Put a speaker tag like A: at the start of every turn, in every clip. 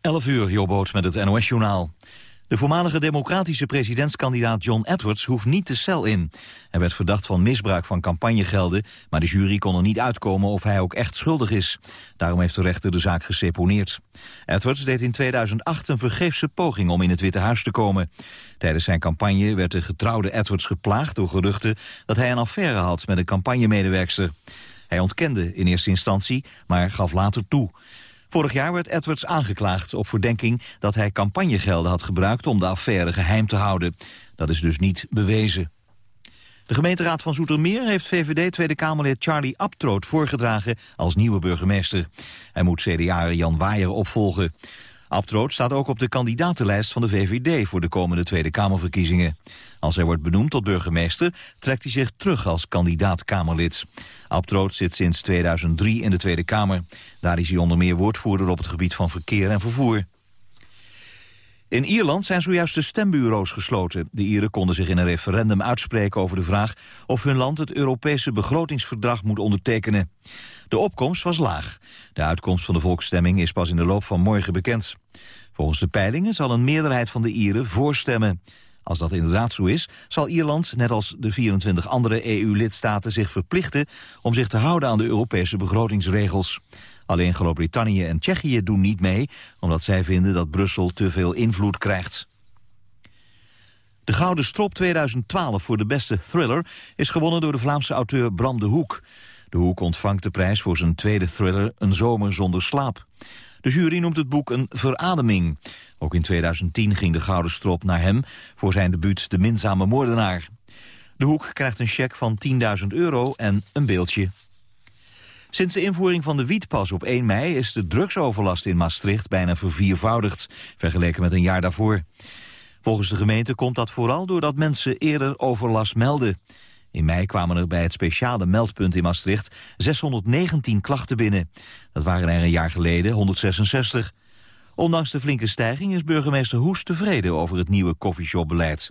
A: 11 uur, Joboots met het NOS-journaal. De voormalige democratische presidentskandidaat John Edwards hoeft niet de cel in. Hij werd verdacht van misbruik van campagnegelden, maar de jury kon er niet uitkomen of hij ook echt schuldig is. Daarom heeft de rechter de zaak geseponeerd. Edwards deed in 2008 een vergeefse poging om in het Witte Huis te komen. Tijdens zijn campagne werd de getrouwde Edwards geplaagd door geruchten dat hij een affaire had met een campagnemedewerkster. Hij ontkende in eerste instantie, maar gaf later toe. Vorig jaar werd Edwards aangeklaagd op verdenking dat hij campagnegelden had gebruikt om de affaire geheim te houden. Dat is dus niet bewezen. De gemeenteraad van Zoetermeer heeft VVD Tweede Kamerlid Charlie Abtroot voorgedragen als nieuwe burgemeester. Hij moet CDA Jan Waaier opvolgen. Abtroot staat ook op de kandidatenlijst van de VVD voor de komende Tweede Kamerverkiezingen. Als hij wordt benoemd tot burgemeester trekt hij zich terug als kandidaat-Kamerlid. Abtroot zit sinds 2003 in de Tweede Kamer. Daar is hij onder meer woordvoerder op het gebied van verkeer en vervoer. In Ierland zijn zojuist de stembureaus gesloten. De Ieren konden zich in een referendum uitspreken over de vraag... of hun land het Europese begrotingsverdrag moet ondertekenen. De opkomst was laag. De uitkomst van de volksstemming is pas in de loop van morgen bekend. Volgens de peilingen zal een meerderheid van de Ieren voorstemmen. Als dat inderdaad zo is, zal Ierland, net als de 24 andere EU-lidstaten... zich verplichten om zich te houden aan de Europese begrotingsregels. Alleen Groot-Brittannië en Tsjechië doen niet mee... omdat zij vinden dat Brussel te veel invloed krijgt. De Gouden Strop 2012 voor de beste thriller... is gewonnen door de Vlaamse auteur Bram de Hoek. De Hoek ontvangt de prijs voor zijn tweede thriller Een zomer zonder slaap. De jury noemt het boek een verademing. Ook in 2010 ging de Gouden Strop naar hem voor zijn debuut De Minzame Moordenaar. De Hoek krijgt een cheque van 10.000 euro en een beeldje. Sinds de invoering van de wietpas op 1 mei is de drugsoverlast in Maastricht bijna verviervoudigd, vergeleken met een jaar daarvoor. Volgens de gemeente komt dat vooral doordat mensen eerder overlast melden. In mei kwamen er bij het speciale meldpunt in Maastricht 619 klachten binnen. Dat waren er een jaar geleden 166. Ondanks de flinke stijging is burgemeester Hoes tevreden over het nieuwe koffieshopbeleid.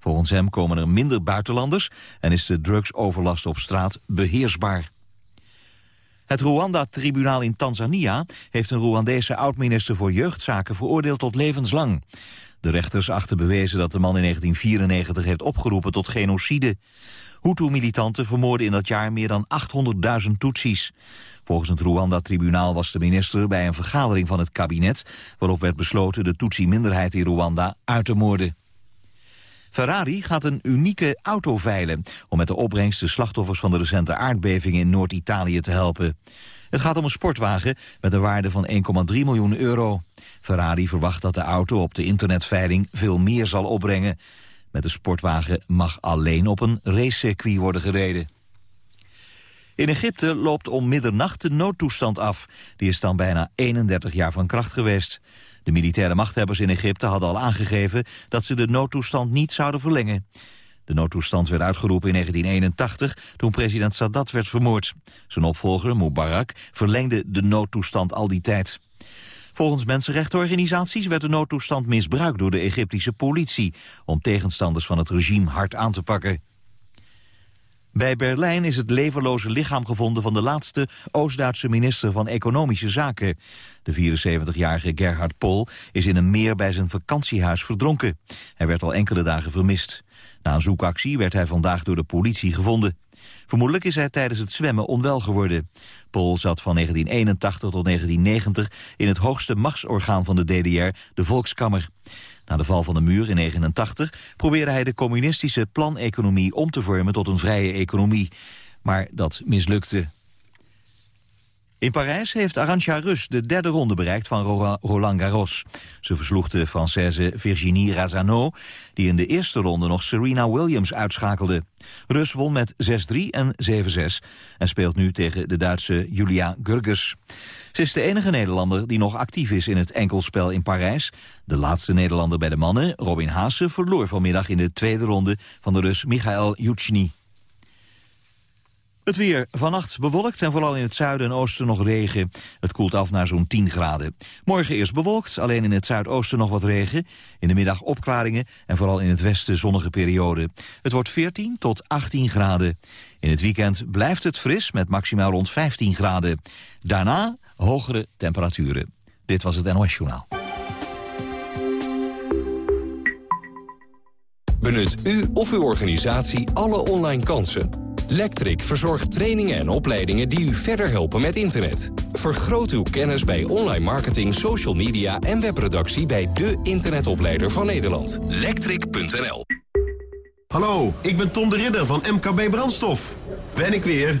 A: Volgens hem komen er minder buitenlanders en is de drugsoverlast op straat beheersbaar. Het Rwanda-tribunaal in Tanzania heeft een Rwandese oud-minister voor jeugdzaken veroordeeld tot levenslang. De rechters achten bewezen dat de man in 1994 heeft opgeroepen tot genocide. Hutu-militanten vermoorden in dat jaar meer dan 800.000 Tutsis. Volgens het Rwanda-tribunaal was de minister bij een vergadering van het kabinet... waarop werd besloten de Tutsi-minderheid in Rwanda uit te moorden. Ferrari gaat een unieke auto veilen... om met de opbrengst de slachtoffers van de recente aardbeving in Noord-Italië te helpen. Het gaat om een sportwagen met een waarde van 1,3 miljoen euro. Ferrari verwacht dat de auto op de internetveiling veel meer zal opbrengen. Met de sportwagen mag alleen op een racecircuit worden gereden. In Egypte loopt om middernacht de noodtoestand af. Die is dan bijna 31 jaar van kracht geweest. De militaire machthebbers in Egypte hadden al aangegeven dat ze de noodtoestand niet zouden verlengen. De noodtoestand werd uitgeroepen in 1981 toen president Sadat werd vermoord. Zijn opvolger, Mubarak, verlengde de noodtoestand al die tijd. Volgens mensenrechtenorganisaties werd de noodtoestand misbruikt door de Egyptische politie... om tegenstanders van het regime hard aan te pakken. Bij Berlijn is het levenloze lichaam gevonden van de laatste Oost-Duitse minister van Economische Zaken. De 74-jarige Gerhard Pol is in een meer bij zijn vakantiehuis verdronken. Hij werd al enkele dagen vermist. Na een zoekactie werd hij vandaag door de politie gevonden. Vermoedelijk is hij tijdens het zwemmen onwel geworden. Pol zat van 1981 tot 1990 in het hoogste machtsorgaan van de DDR, de Volkskammer. Na de val van de muur in 1989 probeerde hij de communistische planeconomie om te vormen tot een vrije economie. Maar dat mislukte. In Parijs heeft Arantxa Rus de derde ronde bereikt van Roland Garros. Ze versloeg de Française Virginie Razano, die in de eerste ronde nog Serena Williams uitschakelde. Rus won met 6-3 en 7-6 en speelt nu tegen de Duitse Julia Gurgis. Ze is de enige Nederlander die nog actief is in het enkelspel in Parijs. De laatste Nederlander bij de mannen, Robin Haase, verloor vanmiddag in de tweede ronde van de Rus Michael Juchny. Het weer. Vannacht bewolkt en vooral in het zuiden en oosten nog regen. Het koelt af naar zo'n 10 graden. Morgen eerst bewolkt, alleen in het zuidoosten nog wat regen. In de middag opklaringen en vooral in het westen zonnige periode. Het wordt 14 tot 18 graden. In het weekend blijft het fris met maximaal rond 15 graden. Daarna hogere temperaturen. Dit was het NOS Journaal.
B: Benut u of uw organisatie alle online kansen. Lectric verzorgt trainingen en opleidingen die u verder helpen met internet. Vergroot uw kennis bij online marketing, social media en webproductie bij de internetopleider van Nederland. Lectric.nl
C: Hallo, ik ben Tom de Ridder van MKB Brandstof. Ben ik weer...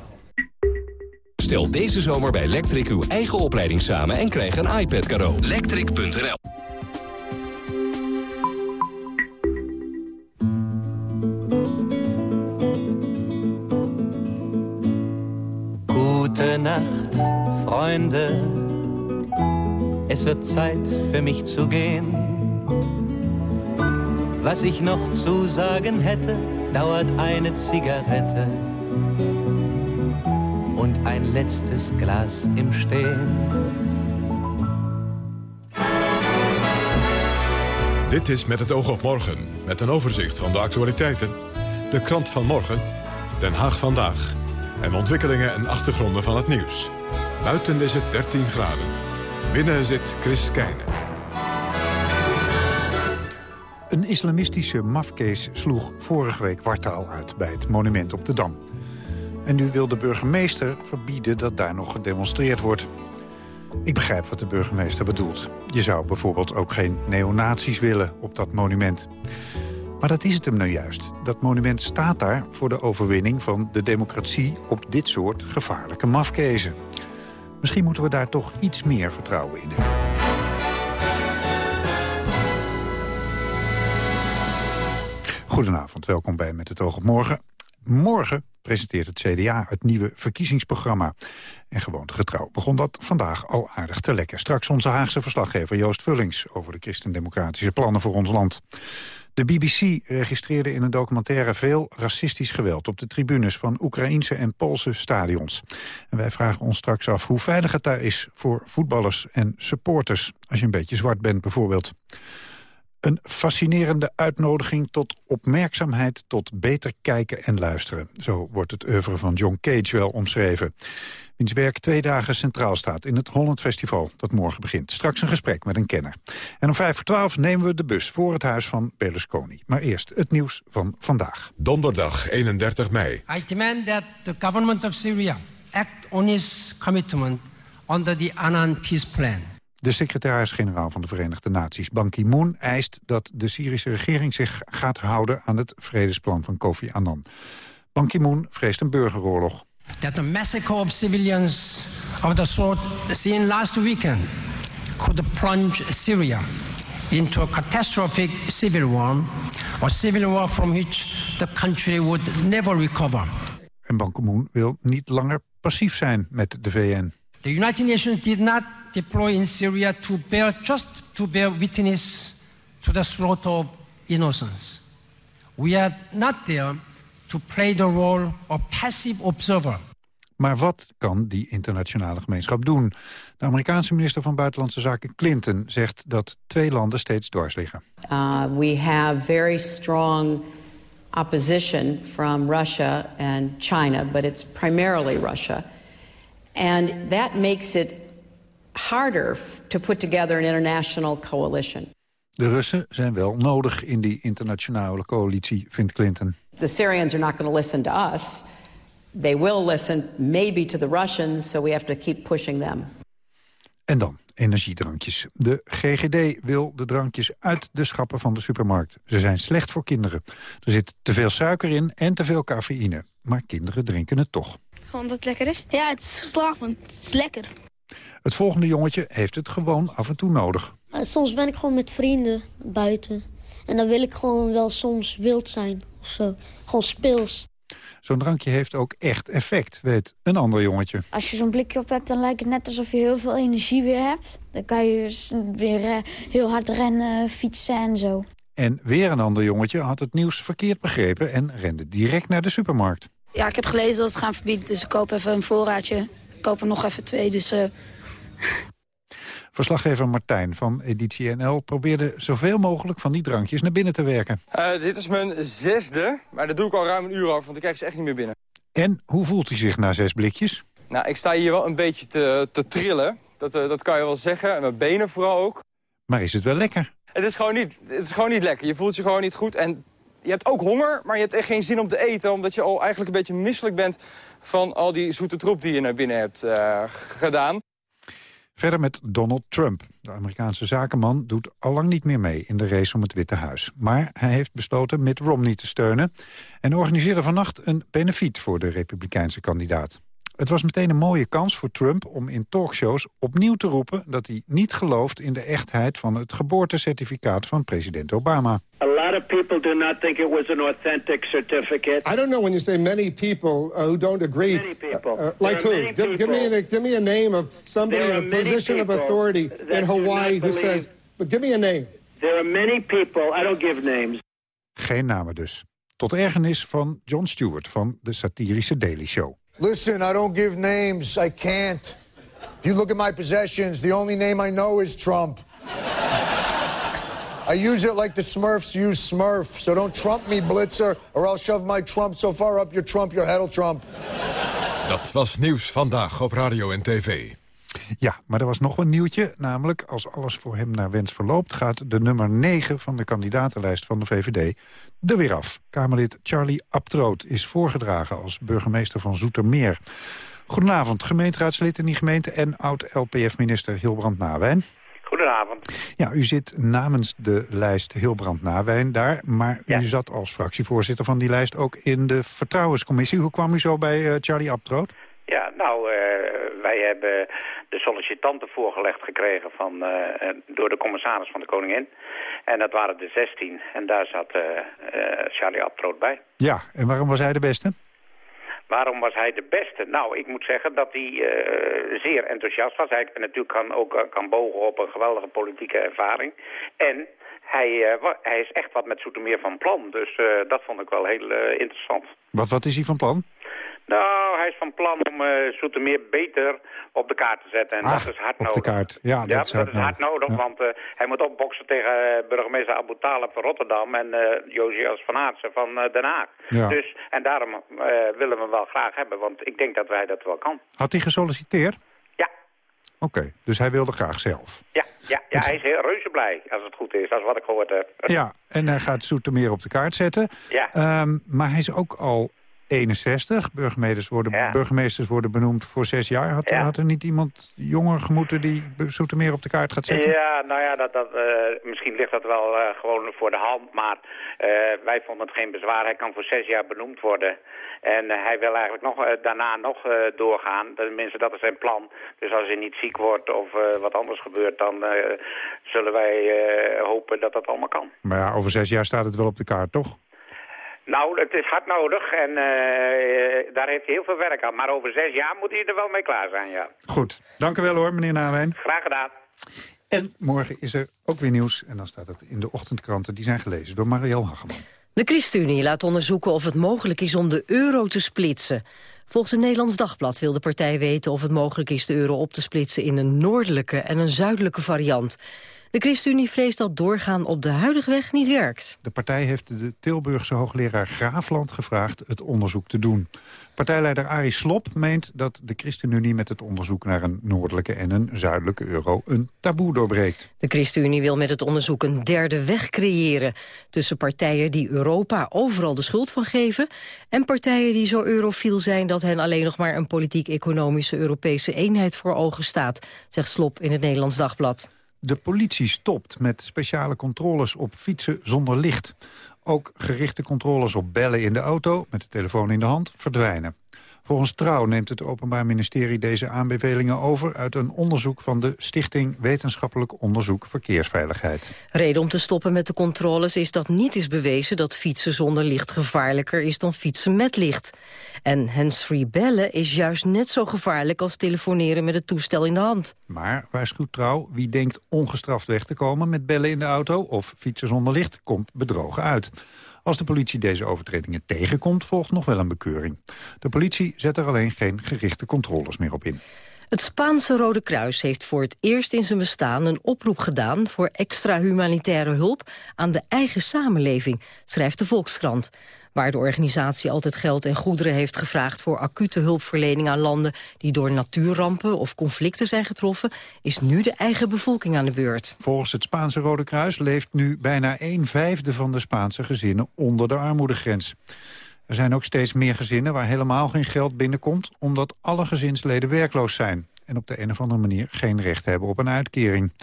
B: Stel deze zomer bij Lectric uw eigen opleiding samen en krijg een iPad cadeau. Lectric.nl
D: Gute Nacht, Freunde. Es wird Zeit für mich zu gehen. Was ich noch zu sagen hätte, dauert eine Zigarette ein letztes Glas im Stehen.
E: Dit is Met het oog op morgen, met een overzicht van de actualiteiten. De krant van morgen, Den Haag vandaag. En ontwikkelingen en achtergronden van het nieuws. Buiten is het 13 graden. Binnen zit Chris Keijnen.
F: Een islamistische mafkees sloeg vorige week wartaal uit bij het monument op de Dam. En nu wil de burgemeester verbieden dat daar nog gedemonstreerd wordt. Ik begrijp wat de burgemeester bedoelt. Je zou bijvoorbeeld ook geen neonazies willen op dat monument. Maar dat is het hem nou juist. Dat monument staat daar voor de overwinning van de democratie... op dit soort gevaarlijke mafkezen. Misschien moeten we daar toch iets meer vertrouwen in hebben. Goedenavond, welkom bij Met het oog op morgen. Morgen presenteert het CDA het nieuwe verkiezingsprogramma. En gewoontegetrouw begon dat vandaag al aardig te lekken. Straks onze Haagse verslaggever Joost Vullings... over de christendemocratische plannen voor ons land. De BBC registreerde in een documentaire veel racistisch geweld... op de tribunes van Oekraïnse en Poolse stadions. En wij vragen ons straks af hoe veilig het daar is voor voetballers en supporters. Als je een beetje zwart bent bijvoorbeeld. Een fascinerende uitnodiging tot opmerkzaamheid, tot beter kijken en luisteren. Zo wordt het oeuvre van John Cage wel omschreven. Wiens werk twee dagen centraal staat in het Holland Festival dat morgen begint. Straks een gesprek met een kenner. En om vijf voor twaalf nemen we de bus voor het huis van Berlusconi. Maar eerst het nieuws van vandaag.
E: Donderdag 31 mei.
G: I demand that the government of Syria act on its commitment under the Annan peace plan.
F: De secretaris-generaal van de Verenigde Naties, Ban Ki-moon, eist dat de Syrische regering zich gaat houden aan het vredesplan van Kofi Annan. Ban Ki-moon vreest een burgeroorlog.
G: That the massacre of civilians of the sort seen last weekend could plunge Syria into a catastrophic civil war, a civil war from which the country would never recover.
F: En Ban Ki-moon wil niet langer passief zijn met de VN.
G: The United Nations did not deploy in Syria to bear just to bear witness to the slaughter of innocents. We are not there to play the role of passive observer.
F: Maar wat kan die internationale gemeenschap doen? De Amerikaanse minister van Buitenlandse Zaken Clinton zegt dat twee landen steeds dwars liggen.
H: Uh, we have very strong opposition from Russia and China, but it's primarily Russia. And that makes it harder to put together an international coalition.
F: De Russen zijn wel nodig in die internationale coalitie, vindt Clinton.
H: The Syrians are not going to listen to us. They will listen maybe to the Russians, so we have to keep pushing them.
F: En dan energiedrankjes. De GGD wil de drankjes uit de schappen van de supermarkt. Ze zijn slecht voor kinderen. Er zit te veel suiker in en te veel cafeïne. Maar kinderen drinken het toch.
I: Gewoon omdat het lekker is? Ja, het is verslavend. Het is lekker.
F: Het volgende jongetje heeft het gewoon af en toe nodig.
I: Maar soms ben ik gewoon met vrienden buiten. En dan wil ik gewoon wel soms wild zijn of zo. Gewoon speels.
F: Zo'n drankje heeft ook echt effect, weet een ander jongetje.
I: Als je zo'n blikje op hebt, dan lijkt het net alsof je heel veel energie weer hebt. Dan kan je dus weer eh, heel hard rennen, fietsen en zo.
F: En weer een ander jongetje had het nieuws verkeerd begrepen... en rende direct naar de supermarkt.
I: Ja, ik heb gelezen dat ze het gaan verbieden, dus ik koop even een voorraadje. Ik koop er nog even twee, dus... Uh...
F: Verslaggever Martijn van Editie NL probeerde zoveel mogelijk van die drankjes naar binnen te werken.
J: Uh, dit is mijn zesde, maar dat doe ik al ruim een uur over, want ik krijg ze echt niet meer binnen.
F: En hoe voelt hij zich na zes blikjes?
J: Nou, ik sta hier wel een beetje te, te trillen. Dat, uh, dat kan je wel zeggen. En mijn benen vooral ook.
F: Maar is het wel lekker?
J: Het is, gewoon niet, het is gewoon niet lekker. Je voelt je gewoon niet goed. En je hebt ook honger, maar je hebt echt geen zin om te eten... omdat je al eigenlijk een beetje misselijk bent van al die zoete troep die je naar binnen hebt uh, gedaan.
F: Verder met Donald Trump. De Amerikaanse zakenman doet allang niet meer mee in de race om het Witte Huis. Maar hij heeft besloten Mitt Romney te steunen... en organiseerde vannacht een benefiet voor de republikeinse kandidaat. Het was meteen een mooie kans voor Trump om in talkshows opnieuw te roepen... dat hij niet gelooft in de echtheid van het geboortecertificaat van president Obama.
K: Lot of people do not think it was an authentic certificate.
L: I don't know when you say many people uh, who don't agree.
K: Many people.
L: Uh, uh, like who? Give, give, me a, give me a name of somebody in a position of authority in Hawaii who says, but give me a name.
K: There are many people, I don't give names.
F: Geen namen dus. Tot ergernis van Jon Stewart van de satirische Daily Show.
M: Listen, I don't give names. I can't. If you look at my possessions, the only name I know is Trump. I use it like the Smurfs use Smurf. So don't Trump me, Blitzer, or I'll shove my Trump so far up your Trump, your head'll Trump.
E: Dat was nieuws vandaag op radio en tv.
F: Ja, maar er was nog een nieuwtje. Namelijk, als alles voor hem naar wens verloopt... gaat de nummer 9 van de kandidatenlijst van de VVD er weer af. Kamerlid Charlie Abtroot is voorgedragen als burgemeester van Zoetermeer. Goedenavond, gemeenteraadslid in die gemeente... en oud-LPF-minister Hilbrand Nawijn.
N: Goedenavond.
F: Ja, u zit namens de lijst Hilbrand Nawijn daar... maar u zat als fractievoorzitter van die lijst ook in de Vertrouwenscommissie. Hoe kwam u zo bij uh, Charlie Abtroot?
N: Ja, nou, uh, wij hebben de sollicitanten voorgelegd gekregen van, uh, door de commissaris van de Koningin. En dat waren de 16. En daar zat Charlie Abtroot bij.
F: Ja, en waarom was hij de beste?
N: Waarom was hij de beste? Nou, ik moet zeggen dat hij zeer enthousiast was. Hij natuurlijk kan ook kan bogen op een geweldige politieke ervaring. En hij, hij is echt wat met Zoetermeer van plan. Dus dat vond ik wel heel interessant.
F: Wat, wat is hij van plan?
N: Nou, hij is van plan om uh, Zoetermeer beter op de kaart te zetten. En
F: Ach,
N: dat is hard
F: op
N: nodig.
F: de kaart. Ja, dat,
N: ja,
F: is,
N: dat
F: hard
N: is hard nodig,
F: Ja.
N: want uh, hij moet opboksen tegen uh, burgemeester Abu Talib van Rotterdam en uh, Josias van Aartsen van Den Haag.
F: Ja.
N: Dus, en daarom willen we hem wel graag hebben, want ik denk dat wij dat wel kan.
F: Had hij gesolliciteerd?
N: Ja.
F: Oké, dus hij wilde graag zelf.
N: Ja, ja, ja hij is heel reuze blij, als het goed is. Dat is wat ik gehoord heb.
F: Ja, en hij gaat Zoetermeer op de kaart zetten.
N: Ja.
F: Um, maar hij is ook al 61. Burgemeesters worden,
N: Ja.
F: burgemeesters worden benoemd voor zes jaar. Had,
N: Ja.
F: had er niet iemand jonger gemoeten die Zoetermeer op de kaart gaat zetten?
N: Ja, nou ja, dat, dat, uh, misschien ligt dat wel uh, gewoon voor de hand. Maar uh, wij vonden het geen bezwaar. Hij kan voor zes jaar benoemd worden. En hij wil eigenlijk nog, daarna nog doorgaan. Tenminste, dat is zijn plan. Dus als hij niet ziek wordt of wat anders gebeurt... dan zullen wij hopen dat dat allemaal kan.
F: Maar ja, over zes jaar staat het wel op de kaart, toch?
N: Nou, het is hard nodig en uh, daar heeft hij heel veel werk aan. Maar over zes jaar moet hij er wel mee klaar zijn, ja.
F: Goed, dank u wel hoor, meneer Nawijn.
N: Graag gedaan.
F: En morgen is er ook weer nieuws. En dan staat het in de ochtendkranten. Die zijn gelezen door Marielle Hageman.
O: De ChristenUnie laat onderzoeken of het mogelijk is om de euro te splitsen. Volgens het Nederlands Dagblad wil de partij weten of het mogelijk is de euro op te splitsen in een noordelijke en een zuidelijke variant. De ChristenUnie vreest dat doorgaan op de huidige weg niet werkt.
F: De partij heeft de Tilburgse hoogleraar Graafland gevraagd het onderzoek te doen. Partijleider Arie Slop meent dat de ChristenUnie met het onderzoek naar een noordelijke en een zuidelijke euro een taboe doorbreekt.
O: De ChristenUnie wil met het onderzoek een derde weg creëren tussen partijen die Europa overal de schuld van geven en partijen die zo eurofiel zijn dat hen alleen nog maar een politiek-economische Europese eenheid voor ogen staat, zegt Slop in het Nederlands Dagblad.
F: De politie stopt met speciale controles op fietsen zonder licht. Ook gerichte controles op bellen in de auto, met de telefoon in de hand, verdwijnen. Volgens Trouw neemt het Openbaar Ministerie deze aanbevelingen over... uit een onderzoek van de Stichting Wetenschappelijk Onderzoek Verkeersveiligheid.
O: Reden om te stoppen met de controles is dat niet is bewezen... dat fietsen zonder licht gevaarlijker is dan fietsen met licht. En handsfree bellen is juist net zo gevaarlijk... als telefoneren met het toestel in de hand.
F: Maar, waarschuwt Trouw, wie denkt ongestraft weg te komen... met bellen in de auto of fietsen zonder licht, komt bedrogen uit. Als de politie deze overtredingen tegenkomt, volgt nog wel een bekeuring. De politie zet er alleen geen gerichte controles meer op in.
O: Het Spaanse Rode Kruis heeft voor het eerst in zijn bestaan een oproep gedaan voor extra humanitaire hulp aan de eigen samenleving, schrijft de Volkskrant. Waar de organisatie altijd geld en goederen heeft gevraagd voor acute hulpverlening aan landen die door natuurrampen of conflicten zijn getroffen, is nu de eigen bevolking aan de beurt.
F: Volgens het Spaanse Rode Kruis leeft nu bijna een vijfde van de Spaanse gezinnen onder de armoedegrens. Er zijn ook steeds meer gezinnen waar helemaal geen geld binnenkomt... omdat alle gezinsleden werkloos zijn... en op de een of andere manier geen recht hebben op een uitkering.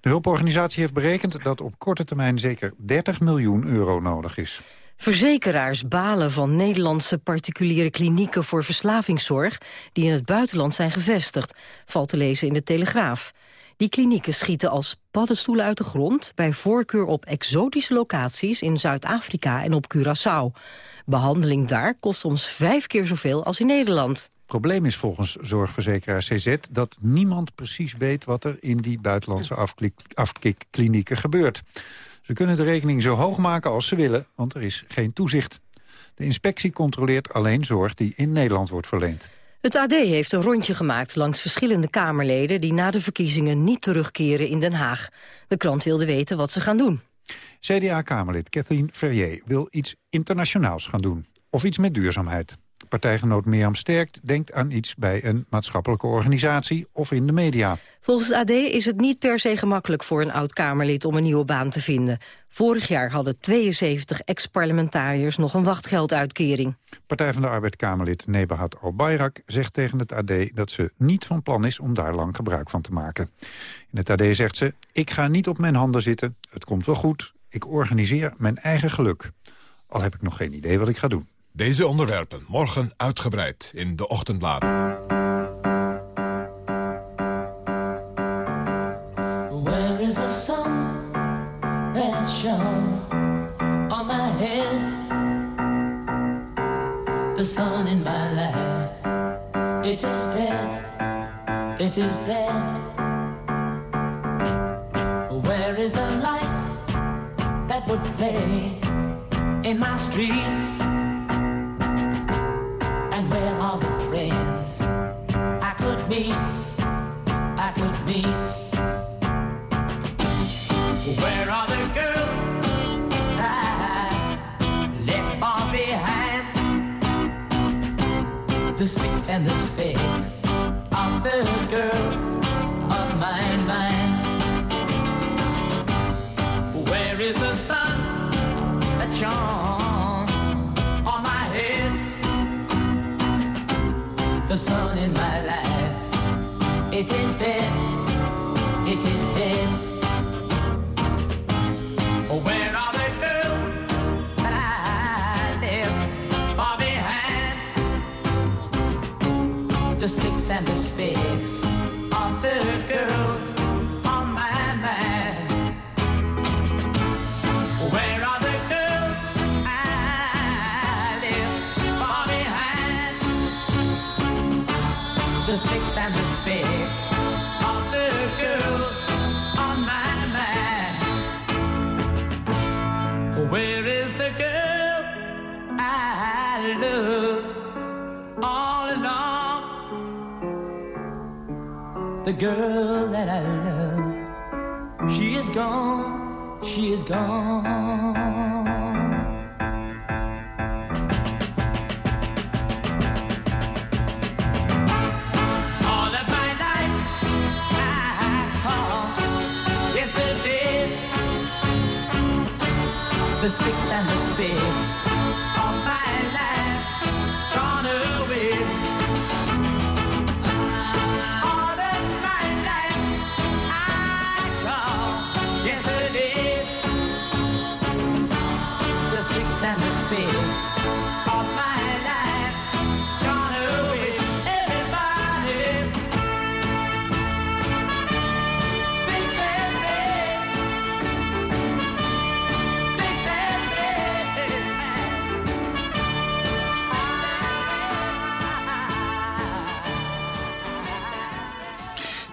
F: De hulporganisatie heeft berekend dat op korte termijn zeker 30 miljoen euro nodig is.
O: Verzekeraars balen van Nederlandse particuliere klinieken voor verslavingszorg... die in het buitenland zijn gevestigd, valt te lezen in de Telegraaf. Die klinieken schieten als paddenstoelen uit de grond... bij voorkeur op exotische locaties in Zuid-Afrika en op Curaçao. Behandeling daar kost soms vijf keer zoveel als in Nederland.
F: Probleem is volgens zorgverzekeraar CZ dat niemand precies weet... wat er in die buitenlandse afkikklinieken gebeurt. Ze kunnen de rekening zo hoog maken als ze willen, want er is geen toezicht. De inspectie controleert alleen zorg die in Nederland wordt verleend.
O: Het AD heeft een rondje gemaakt langs verschillende Kamerleden... die na de verkiezingen niet terugkeren in Den Haag. De krant wilde weten wat ze gaan doen.
F: CDA-Kamerlid Kathleen Ferrier wil iets internationaals gaan doen. Of iets met duurzaamheid. Partijgenoot Mirjam Sterkt denkt aan iets bij een maatschappelijke organisatie of in de media.
O: Volgens het AD is het niet per se gemakkelijk voor een oud-Kamerlid om een nieuwe baan te vinden. Vorig jaar hadden 72 ex-parlementariërs nog een wachtgelduitkering.
F: Partij van de Arbeid-Kamerlid Nebahat Al-Bayrak zegt tegen het AD dat ze niet van plan is om daar lang gebruik van te maken. In het AD zegt ze, ik ga niet op mijn handen zitten, het komt wel goed, ik organiseer mijn eigen geluk. Al heb ik nog geen idee wat ik ga doen.
E: Deze onderwerpen morgen uitgebreid in de ochtendbladen.
P: Where is the sun that shone on my head? The sun in my life, it is dead, it is dead. Where is the light that would play in my streets? Meet. Where are the girls I left far behind? The spicks and the specks of the girls on my mind. Where is the sun that shone on my head? The sun in my life, it is it is dead. Where are the girls that I left far behind? The spicks and the specks of the girls is the girl I love all along? The girl that I love, she is gone, she is gone. The spicks and the spicks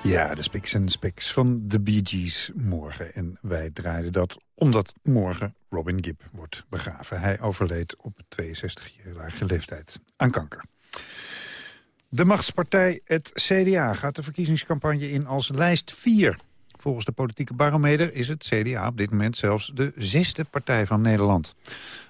F: Ja, de Spiks en Spiks van de Bee Gees morgen. En wij draaiden dat omdat morgen Robin Gibb wordt begraven. Hij overleed op 62-jarige leeftijd aan kanker. De machtspartij, het CDA, gaat de verkiezingscampagne in als lijst 4. Volgens de politieke barometer is het CDA op dit moment zelfs de zesde partij van Nederland.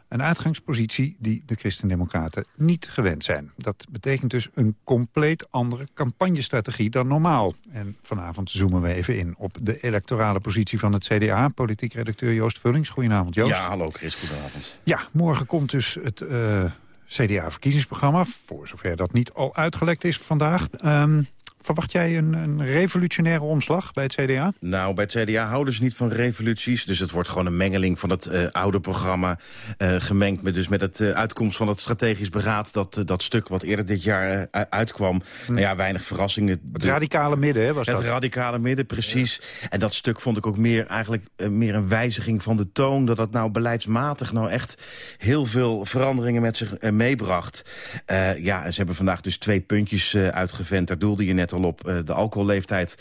F: Een uitgangspositie die de Christen-Democraten niet gewend zijn. Dat betekent dus een compleet andere campagnestrategie dan normaal. En vanavond zoomen we even in op de electorale positie van het CDA. Politiek redacteur Joost Vullings. Goedenavond Joost.
Q: Ja, hallo Chris, goedenavond.
F: Ja, morgen komt dus het uh, CDA-verkiezingsprogramma. Voor zover dat niet al uitgelekt is vandaag. Um, Verwacht jij een, een, revolutionaire omslag bij het CDA?
Q: Nou, bij het CDA houden ze niet van revoluties. Dus het wordt gewoon een mengeling van het uh, oude programma... Uh, gemengd met, dus met het uh, uitkomst van het strategisch beraad... dat, dat stuk wat eerder dit jaar uitkwam. Hm. Nou ja, weinig verrassingen.
F: Het radicale midden, hè, was
Q: het
F: dat?
Q: Het radicale midden, precies. Ja. En dat stuk vond ik ook meer, eigenlijk, meer een wijziging van de toon... dat het nou beleidsmatig nou echt heel veel veranderingen met zich meebracht. ja, ze hebben vandaag dus twee puntjes uitgevent. Daar doelde je net al op. Uh, de alcoholleeftijd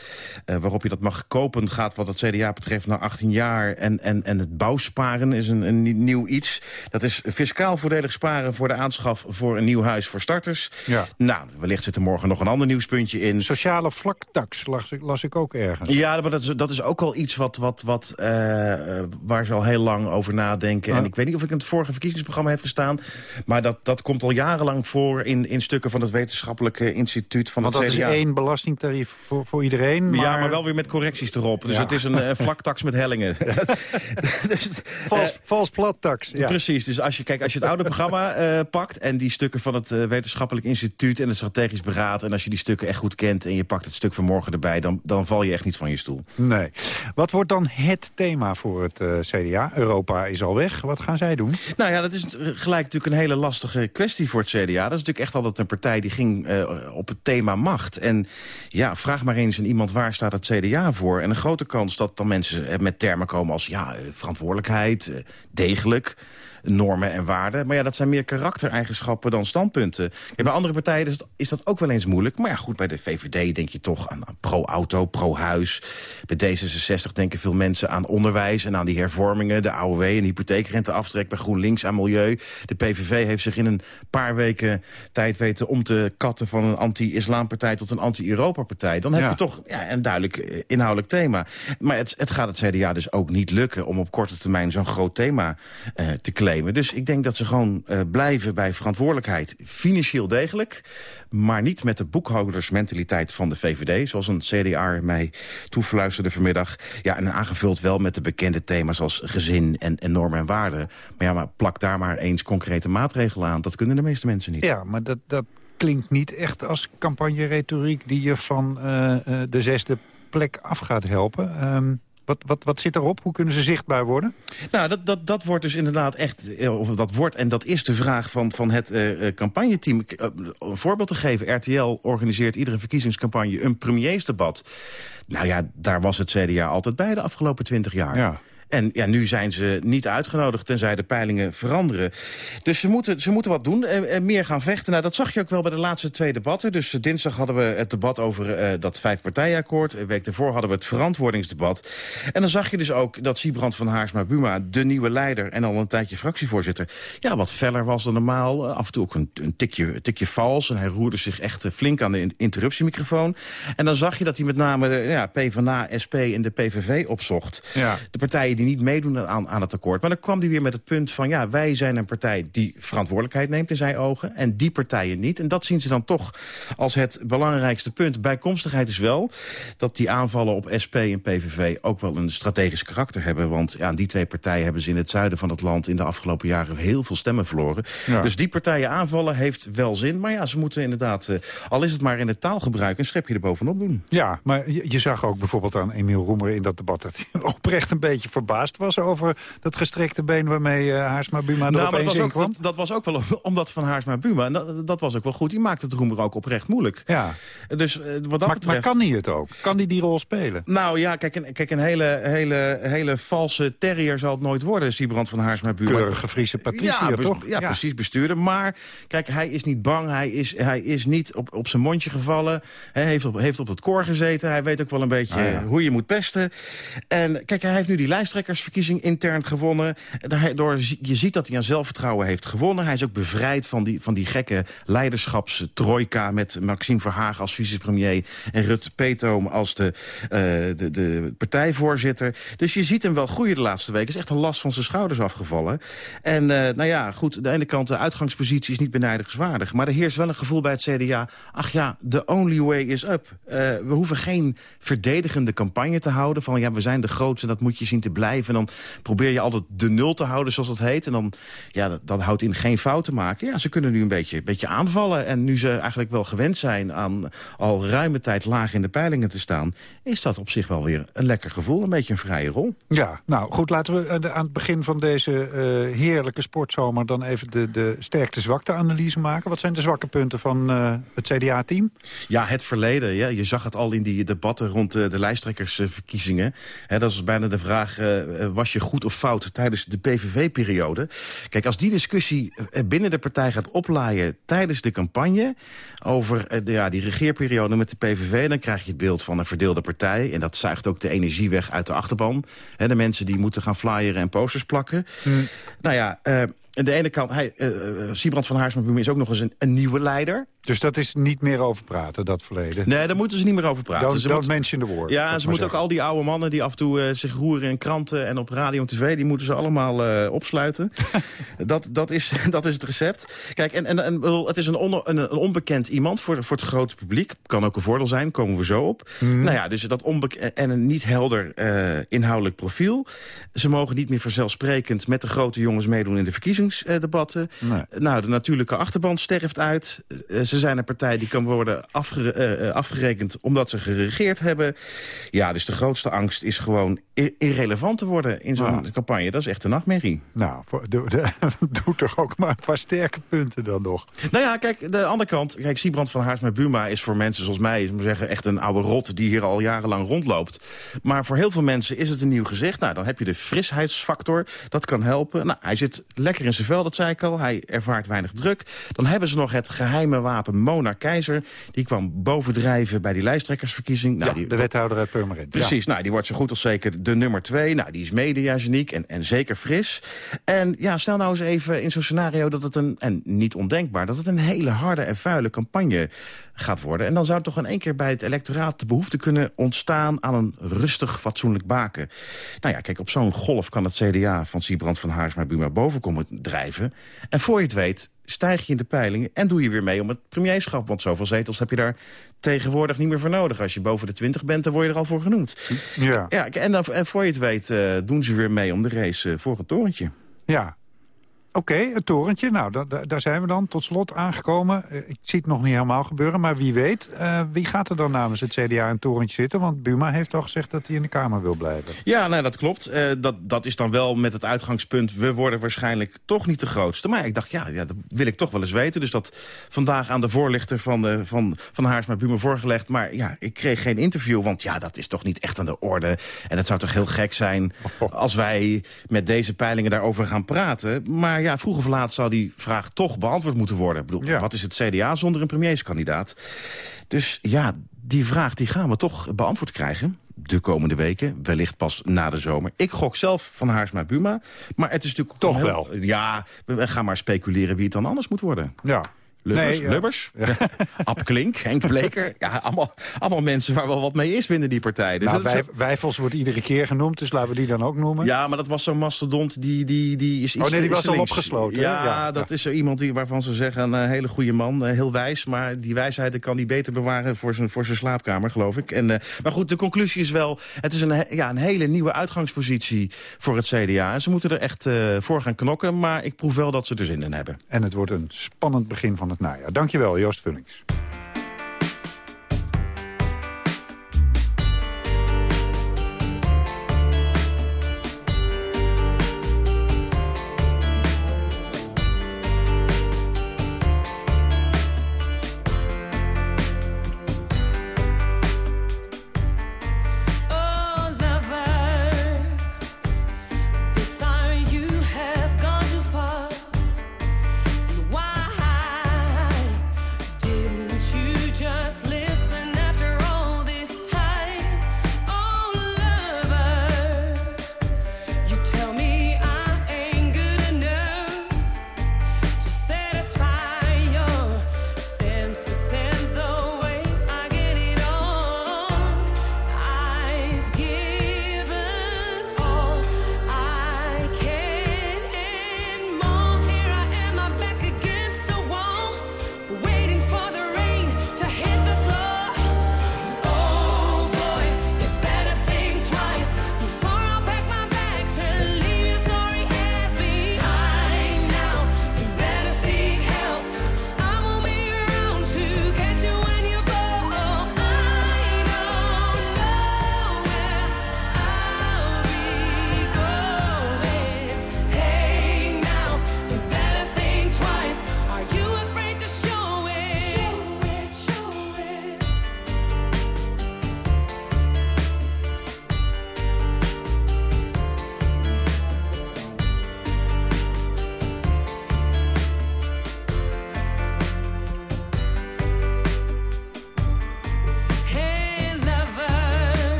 Q: uh, waarop je dat mag kopen gaat wat het CDA betreft naar 18 jaar. En, en, en het bouwsparen is een, een nieuw iets. Dat is fiscaal voordelig sparen voor de aanschaf voor een nieuw huis voor starters.
F: Ja.
Q: Nou, wellicht zit er morgen nog een ander nieuwspuntje in.
F: Sociale vlaktax las ik, las ik ook ergens.
Q: Ja, maar dat is, dat is ook al iets wat, wat, wat, uh, waar ze al heel lang over nadenken. En ik weet niet of ik in het vorige verkiezingsprogramma heb gestaan. Maar dat, dat komt al jarenlang voor in, in stukken van het wetenschappelijke instituut van
F: Want
Q: het
F: CDA.
Q: CDA.
F: dat is één belastingtarief voor, voor iedereen. Maar...
Q: Ja, maar wel weer met correcties erop. Dus
F: Ja.
Q: het is een uh, vlaktax met hellingen. dus,
F: Vals,
Q: eh,
F: vals plattax. Ja.
Q: Precies, dus als je, kijk, als je het oude programma eh, pakt... en die stukken van het eh, wetenschappelijk instituut en het strategisch beraad... en als je die stukken echt goed kent en je pakt het stuk van morgen erbij... dan, dan val je echt niet van je stoel.
F: Nee. Wat wordt dan het thema voor het eh, CDA? Europa is al weg. Wat gaan zij doen?
Q: Nou ja, dat is gelijk natuurlijk een hele lastige kwestie voor het CDA. Dat is natuurlijk echt altijd een partij die ging eh, op het thema macht. En ja, vraag maar eens aan iemand waar staat het CDA voor. En een grote kans dat dan mensen met termen komen als ja, eh, verantwoordelijkheid, eh, degelijk normen en waarden. Maar ja, dat zijn meer karaktereigenschappen dan standpunten. Bij andere partijen is, dat ook wel eens moeilijk. Maar ja, goed, bij de VVD denk je toch aan, aan pro-auto, pro-huis. Bij D66 denken veel mensen aan onderwijs en aan die hervormingen. De AOW en hypotheekrenteaftrek bij GroenLinks aan milieu. De PVV heeft zich in een paar weken tijd weten om te katten... van een anti-islampartij tot een anti-Europa-partij. Dan heb
F: Ja.
Q: je toch ja, een duidelijk eh, inhoudelijk thema. Maar het, het gaat het CDA dus ook niet lukken... om op korte termijn zo'n groot thema eh, te Dus ik denk dat ze gewoon eh, blijven bij verantwoordelijkheid. Financieel degelijk, maar niet met de boekhoudersmentaliteit van de VVD... zoals een CDA mij toefluisterde vanmiddag. Ja, en aangevuld wel met de bekende thema's als gezin en, en normen en waarden. Maar ja, maar plak daar maar eens concrete maatregelen aan. Dat kunnen de meeste mensen niet.
F: Ja, maar dat, dat klinkt niet echt als campagne-retoriek... die je van eh, eh, de zesde plek af gaat helpen. Ehm, wat, wat, wat zit erop? Hoe kunnen ze zichtbaar worden?
Q: Nou, dat, dat, dat wordt dus inderdaad echt, eh, of dat wordt, en dat is de vraag van, van het eh, campagneteam. Om een voorbeeld te geven, RTL organiseert iedere verkiezingscampagne een premiersdebat. Nou ja, daar was het CDA altijd bij de afgelopen twintig jaar.
F: Ja.
Q: En ja, nu zijn ze niet uitgenodigd, tenzij de peilingen veranderen. Dus ze moeten, ze moeten wat doen, en, en meer gaan vechten. Nou, dat zag je ook wel bij de laatste twee debatten. Dus eh, dinsdag hadden we het debat over eh, dat vijfpartijenakkoord. Een week daarvoor hadden we het verantwoordingsdebat. En dan zag je dus ook dat Siebrand van Haarsma-Buma... de nieuwe leider en al een tijdje fractievoorzitter... ja, wat feller was dan normaal. Eh, Af en toe ook een, een, tikje, een tikje vals. En hij roerde zich echt eh, flink aan de in- interruptiemicrofoon. En dan zag je dat hij met name de ja, PvdA, SP en de PVV opzocht.
F: Ja.
Q: De partijen die niet meedoen aan, aan het akkoord. Maar dan kwam hij weer met het punt van... ja, wij zijn een partij die verantwoordelijkheid neemt in zijn ogen... en die partijen niet. En dat zien ze dan toch als het belangrijkste punt. Bijkomstigheid is wel dat die aanvallen op SP en PVV... ook wel een strategisch karakter hebben. Want ja, die twee partijen hebben ze in het zuiden van het land... in de afgelopen jaren heel veel stemmen verloren.
F: Ja.
Q: Dus die partijen aanvallen heeft wel zin. Maar ja, ze moeten inderdaad, eh, al is het maar in het taalgebruik... een schepje erbovenop doen.
F: Ja, maar je, je zag ook bijvoorbeeld aan Emiel Roemer in dat debat... dat hij oprecht een beetje verbaasd verbaasd was over dat gestrekte been waarmee uh, Haarsma Buma er
Q: nou,
F: opeens
Q: dat was, ook, dat, dat was ook wel omdat Van Haarsma Buma, en dat, dat was ook wel goed, die maakte het Roemer ook oprecht moeilijk.
F: Ja.
Q: Dus eh, wat dat
F: maar,
Q: betreft...
F: maar kan hij het ook? Kan hij die rol spelen?
Q: Nou ja, kijk, een, kijk, een hele, hele, hele valse terrier zal het nooit worden, Siebrand van Haarsma Buma.
F: Keurige Friese patriciër,
Q: ja,
F: toch?
Q: Ja, precies, bestuurder. Maar kijk, hij is niet bang, hij is, hij is niet op, op zijn mondje gevallen. Hij heeft op, heeft op het koor gezeten, hij weet ook wel een beetje
F: Ah, ja.
Q: hoe je moet pesten. En kijk, hij heeft nu die lijsttrekkersverkiezing intern gewonnen. Daardoor, je ziet dat hij aan zelfvertrouwen heeft gewonnen. Hij is ook bevrijd van die, van die gekke leiderschapstrojka... met Maxime Verhagen als vicepremier en Rut Peetoom als de, eh, de, de partijvoorzitter. Dus je ziet hem wel groeien de laatste weken. is echt een last van zijn schouders afgevallen. En eh, nou ja, goed, de ene kant de uitgangspositie is niet benijdigenswaardig. Maar er heerst wel een gevoel bij het CDA... ach ja, the only way is up. Eh, we hoeven geen verdedigende campagne te houden... van ja, we zijn de grootste, dat moet je zien te blijven. En dan probeer je altijd de nul te houden, zoals dat heet. En dan, ja, dat, dat houdt in geen fout te maken. Ja, ze kunnen nu een beetje, beetje aanvallen. En nu ze eigenlijk wel gewend zijn aan al ruime tijd laag in de peilingen te staan... is dat op zich wel weer een lekker gevoel, een beetje een vrije rol.
F: Ja, nou goed, laten we aan de- aan het begin van deze eh, heerlijke sportzomer... dan even de, de sterkte-zwakte-analyse maken. Wat zijn de zwakke punten van eh, het CDA-team?
Q: Ja, het verleden. Ja. Je zag het al in die debatten rond de, de lijsttrekkersverkiezingen. Dat is bijna de vraag, eh, eh, was je goed of fout tijdens de PVV-periode? Kijk, als die discussie eh, binnen de partij gaat oplaaien tijdens de campagne... over eh, de, ja, die regeerperiode met de PVV... dan krijg je het beeld van een verdeelde partij. En dat zuigt ook de energie weg uit de achterban. De mensen die moeten gaan flyeren en posters plakken. Nou ja... eh, aan de ene kant, hij, eh eh, Siebrand van Haarsma is ook nog eens een, een nieuwe leider.
F: Dus dat is niet meer over praten, dat verleden?
Q: Nee, daar moeten ze niet meer over praten.
F: Don't,
Q: Ze
F: don't mention the
Q: ja, ze moeten ook al die oude mannen die af en toe eh, zich roeren in kranten en op radio en tv, die moeten ze allemaal eh, opsluiten. dat, dat, is, dat is het recept. Kijk, en, en, en het is een, on- een, een onbekend iemand voor, voor het grote publiek. Kan ook een voordeel zijn, komen we zo op.
F: Mhm.
Q: Nou ja, dus dat onbek en een niet helder eh, inhoudelijk profiel. Ze mogen niet meer vanzelfsprekend met de grote jongens meedoen in de verkiezingsdebatten.
F: Nee.
Q: Nou, de natuurlijke achterban sterft uit. Eh, ze zijn een partij die kan worden afgere- eh, eh, afgerekend omdat ze geregeerd hebben. Ja, dus de grootste angst is gewoon irrelevant te worden in zo'n campagne. Dat is echt een nachtmerrie.
F: Nou, voor- doe, de- doe toch ook maar een paar sterke punten dan nog.
Q: Nou ja, kijk, de andere kant. Kijk, Siebrand van Haarsma Buma is voor mensen zoals mij... is maar zeggen, echt een oude rot die hier al jarenlang rondloopt. Maar voor heel veel mensen is het een nieuw gezicht. Nou, dan heb je de frisheidsfactor. Dat kan helpen. Nou, hij zit lekker in zijn vel, dat zei ik al. Hij ervaart weinig druk. Dan hebben ze nog het geheime wapen Mona Keizer. Die kwam bovendrijven bij die lijsttrekkersverkiezing. Nou,
F: ja,
Q: die,
F: de wethouder uit Purmerend.
Q: Precies, nou, die wordt zo goed als zeker de nummer twee. Nou, die is mediageniek en, en zeker fris. En ja, stel nou eens even in zo'n scenario dat het een, en niet ondenkbaar... dat het een hele harde en vuile campagne gaat worden. En dan zou toch in één keer bij het electoraat de behoefte kunnen ontstaan... aan een rustig, fatsoenlijk baken. Nou ja, kijk, op zo'n golf kan het CDA van Siebrand van Haarsma Buma boven komen drijven. En voor je het weet stijg je in de peilingen en doe je weer mee om het premierschap. Want zoveel zetels heb je daar tegenwoordig niet meer voor nodig. Als je boven de 20 bent, dan word je er al voor genoemd.
F: Ja.
Q: Ja, en, dan, en voor je het weet eh, doen ze weer mee om de race eh, voor het torentje.
F: Ja. Oké, het torentje. Nou, da- da- daar zijn we dan tot slot aangekomen. Eh, ik zie het nog niet helemaal gebeuren, maar wie weet. eh, wie gaat er dan namens het CDA in het torentje zitten? Want Buma heeft al gezegd dat hij in de Kamer wil blijven.
Q: Ja, nou, dat klopt. Eh, dat, dat is dan wel met het uitgangspunt... we worden waarschijnlijk toch niet de grootste. Maar ik dacht, ja, ja, dat wil ik toch wel eens weten. Dus dat vandaag aan de voorlichter van, de, van, van Haarsma Buma voorgelegd. Maar ja, ik kreeg geen interview, want ja, dat is toch niet echt aan de orde. En het zou toch heel gek zijn als wij met deze peilingen daarover gaan praten. Maar ja, vroeg of laat zou die vraag toch beantwoord moeten worden. Ik bedoel, wat is het CDA zonder een premierskandidaat? Dus ja, die vraag die gaan we toch beantwoord krijgen de komende weken. Wellicht pas na de zomer. Ik gok zelf van Haarsma Buma. Maar het is natuurlijk...
F: Toch wel.
Q: Ja, we gaan maar speculeren wie het dan anders moet worden.
F: Ja.
Q: Lubbers,
F: Nee, ja.
Q: Lubbers Ab Klink, Henk Bleker. Ja, allemaal, allemaal mensen waar wel wat mee is binnen die partij. Dus
F: nou, Wij- Wijfels wordt iedere keer genoemd, dus laten we die dan ook noemen.
Q: ja, maar dat was zo'n mastodont die, die, die is iets
F: Oh, nee, die was al opgesloten?
Q: Ja,
F: Ja,
Q: dat
F: ja.
Q: is zo iemand die, waarvan ze zeggen... een eh, hele goede man, eh, heel wijs. Maar die wijsheid kan hij beter bewaren voor zijn, voor zijn slaapkamer, geloof ik. En, eh, maar goed, de conclusie is wel... het is een, ja, een hele nieuwe uitgangspositie voor het CDA. En ze moeten er echt voor gaan knokken. Maar ik proef wel dat ze er zin in hebben.
F: En het wordt een spannend begin van het najaar. Dankjewel, Joost Vullings.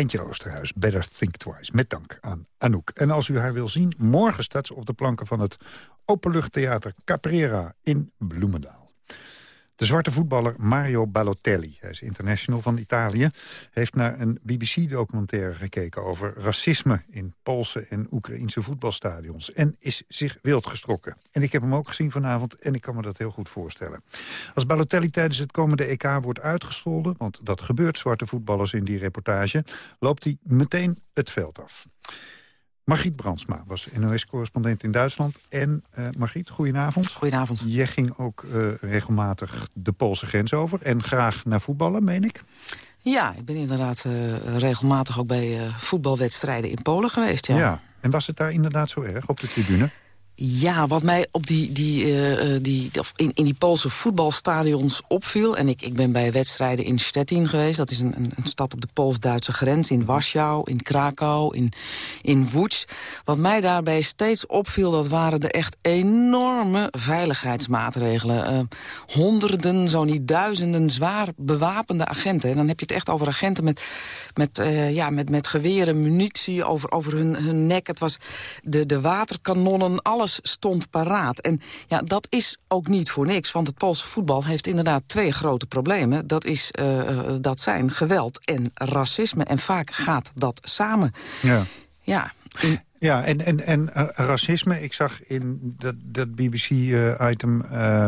F: Treintje Oosterhuis, Better Think Twice. Met dank aan Anouk. En als u haar wil zien, morgen staat ze op de planken van het Openluchttheater Caprera in Bloemendaal. De zwarte voetballer Mario Balotelli, hij is international van Italië... heeft naar een BBC-documentaire gekeken over racisme... in Poolse en Oekraïnse voetbalstadions. En is zich wild gestrokken. En ik heb hem ook gezien vanavond en ik kan me dat heel goed voorstellen. Als Balotelli tijdens het komende EK wordt uitgescholden... want dat gebeurt zwarte voetballers in die reportage... loopt hij meteen het veld af. Margriet Brandsma was NOS-correspondent in Duitsland. En uh, Margriet, goedenavond.
R: Goedenavond.
F: Jij ging ook uh, regelmatig de Poolse grens over en graag naar voetballen, meen ik?
R: Ja, ik ben inderdaad uh, regelmatig ook bij voetbalwedstrijden in Polen geweest. Ja.
F: ja. En was het daar inderdaad zo erg op de tribune?
R: Ja, wat mij op die, die, uh, die, of in, in die Poolse voetbalstadions opviel... en ik, ik ben bij wedstrijden in Stettin geweest... dat is een, een, stad op de Pools-Duitse grens... in Warschau, in Krakau, in, in. Wat mij daarbij steeds opviel... dat waren de echt enorme veiligheidsmaatregelen. Uh, honderden, zo niet duizenden zwaar bewapende agenten. En dan heb je het echt over agenten met, met, ja, met, met geweren, munitie over, over hun, hun nek. Het was de, de waterkanonnen, alles stond paraat. En ja, dat is ook niet voor niks, want het Poolse voetbal heeft inderdaad twee grote problemen. Dat, is, uh, dat zijn geweld en racisme. En vaak gaat dat samen.
F: Ja.
R: Ja.
F: Ja, en, en, en uh, racisme, ik zag in dat, dat BBC-item... Uh,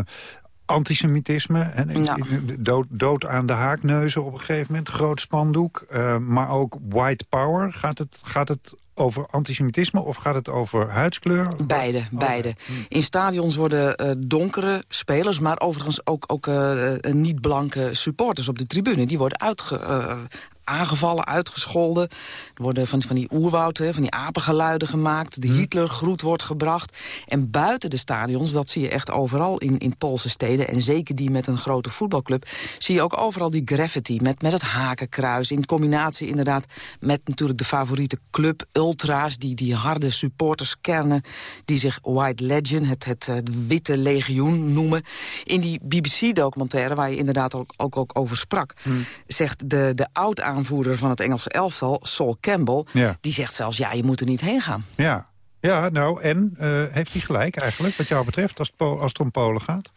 F: antisemitisme, en,
R: ja.
F: dood, dood aan de haakneuzen op een gegeven moment, groot spandoek. Uh, maar ook white power. Gaat het, gaat het over antisemitisme of gaat het over huidskleur?
R: Beide,
F: oh,
R: beide. Okay. In stadions worden uh, donkere spelers... maar overigens ook, ook uh, niet-blanke supporters op de tribune. Die worden uitge, uh, aangevallen, uitgescholden. Er worden van, van die oerwoud, hè, van die apengeluiden gemaakt. De Hitlergroet wordt gebracht. En buiten de stadions, dat zie je echt overal in, in Poolse steden... en zeker die met een grote voetbalclub... zie je ook overal die graffiti met, met het hakenkruis... in combinatie inderdaad met natuurlijk de favoriete club... ultra's, die, die harde supporterskernen... die zich White Legion, het, het, het witte legioen noemen. In die BBC-documentaire, waar je inderdaad ook, ook, ook over sprak... Hmm. zegt de, de oud aanvoerder van het Engelse elftal, Sol Campbell...
F: Ja.
R: die zegt zelfs, ja, je moet er niet heen gaan.
F: Ja, ja nou, en uh, heeft hij gelijk eigenlijk, wat jou betreft, als het, als het om Polen gaat?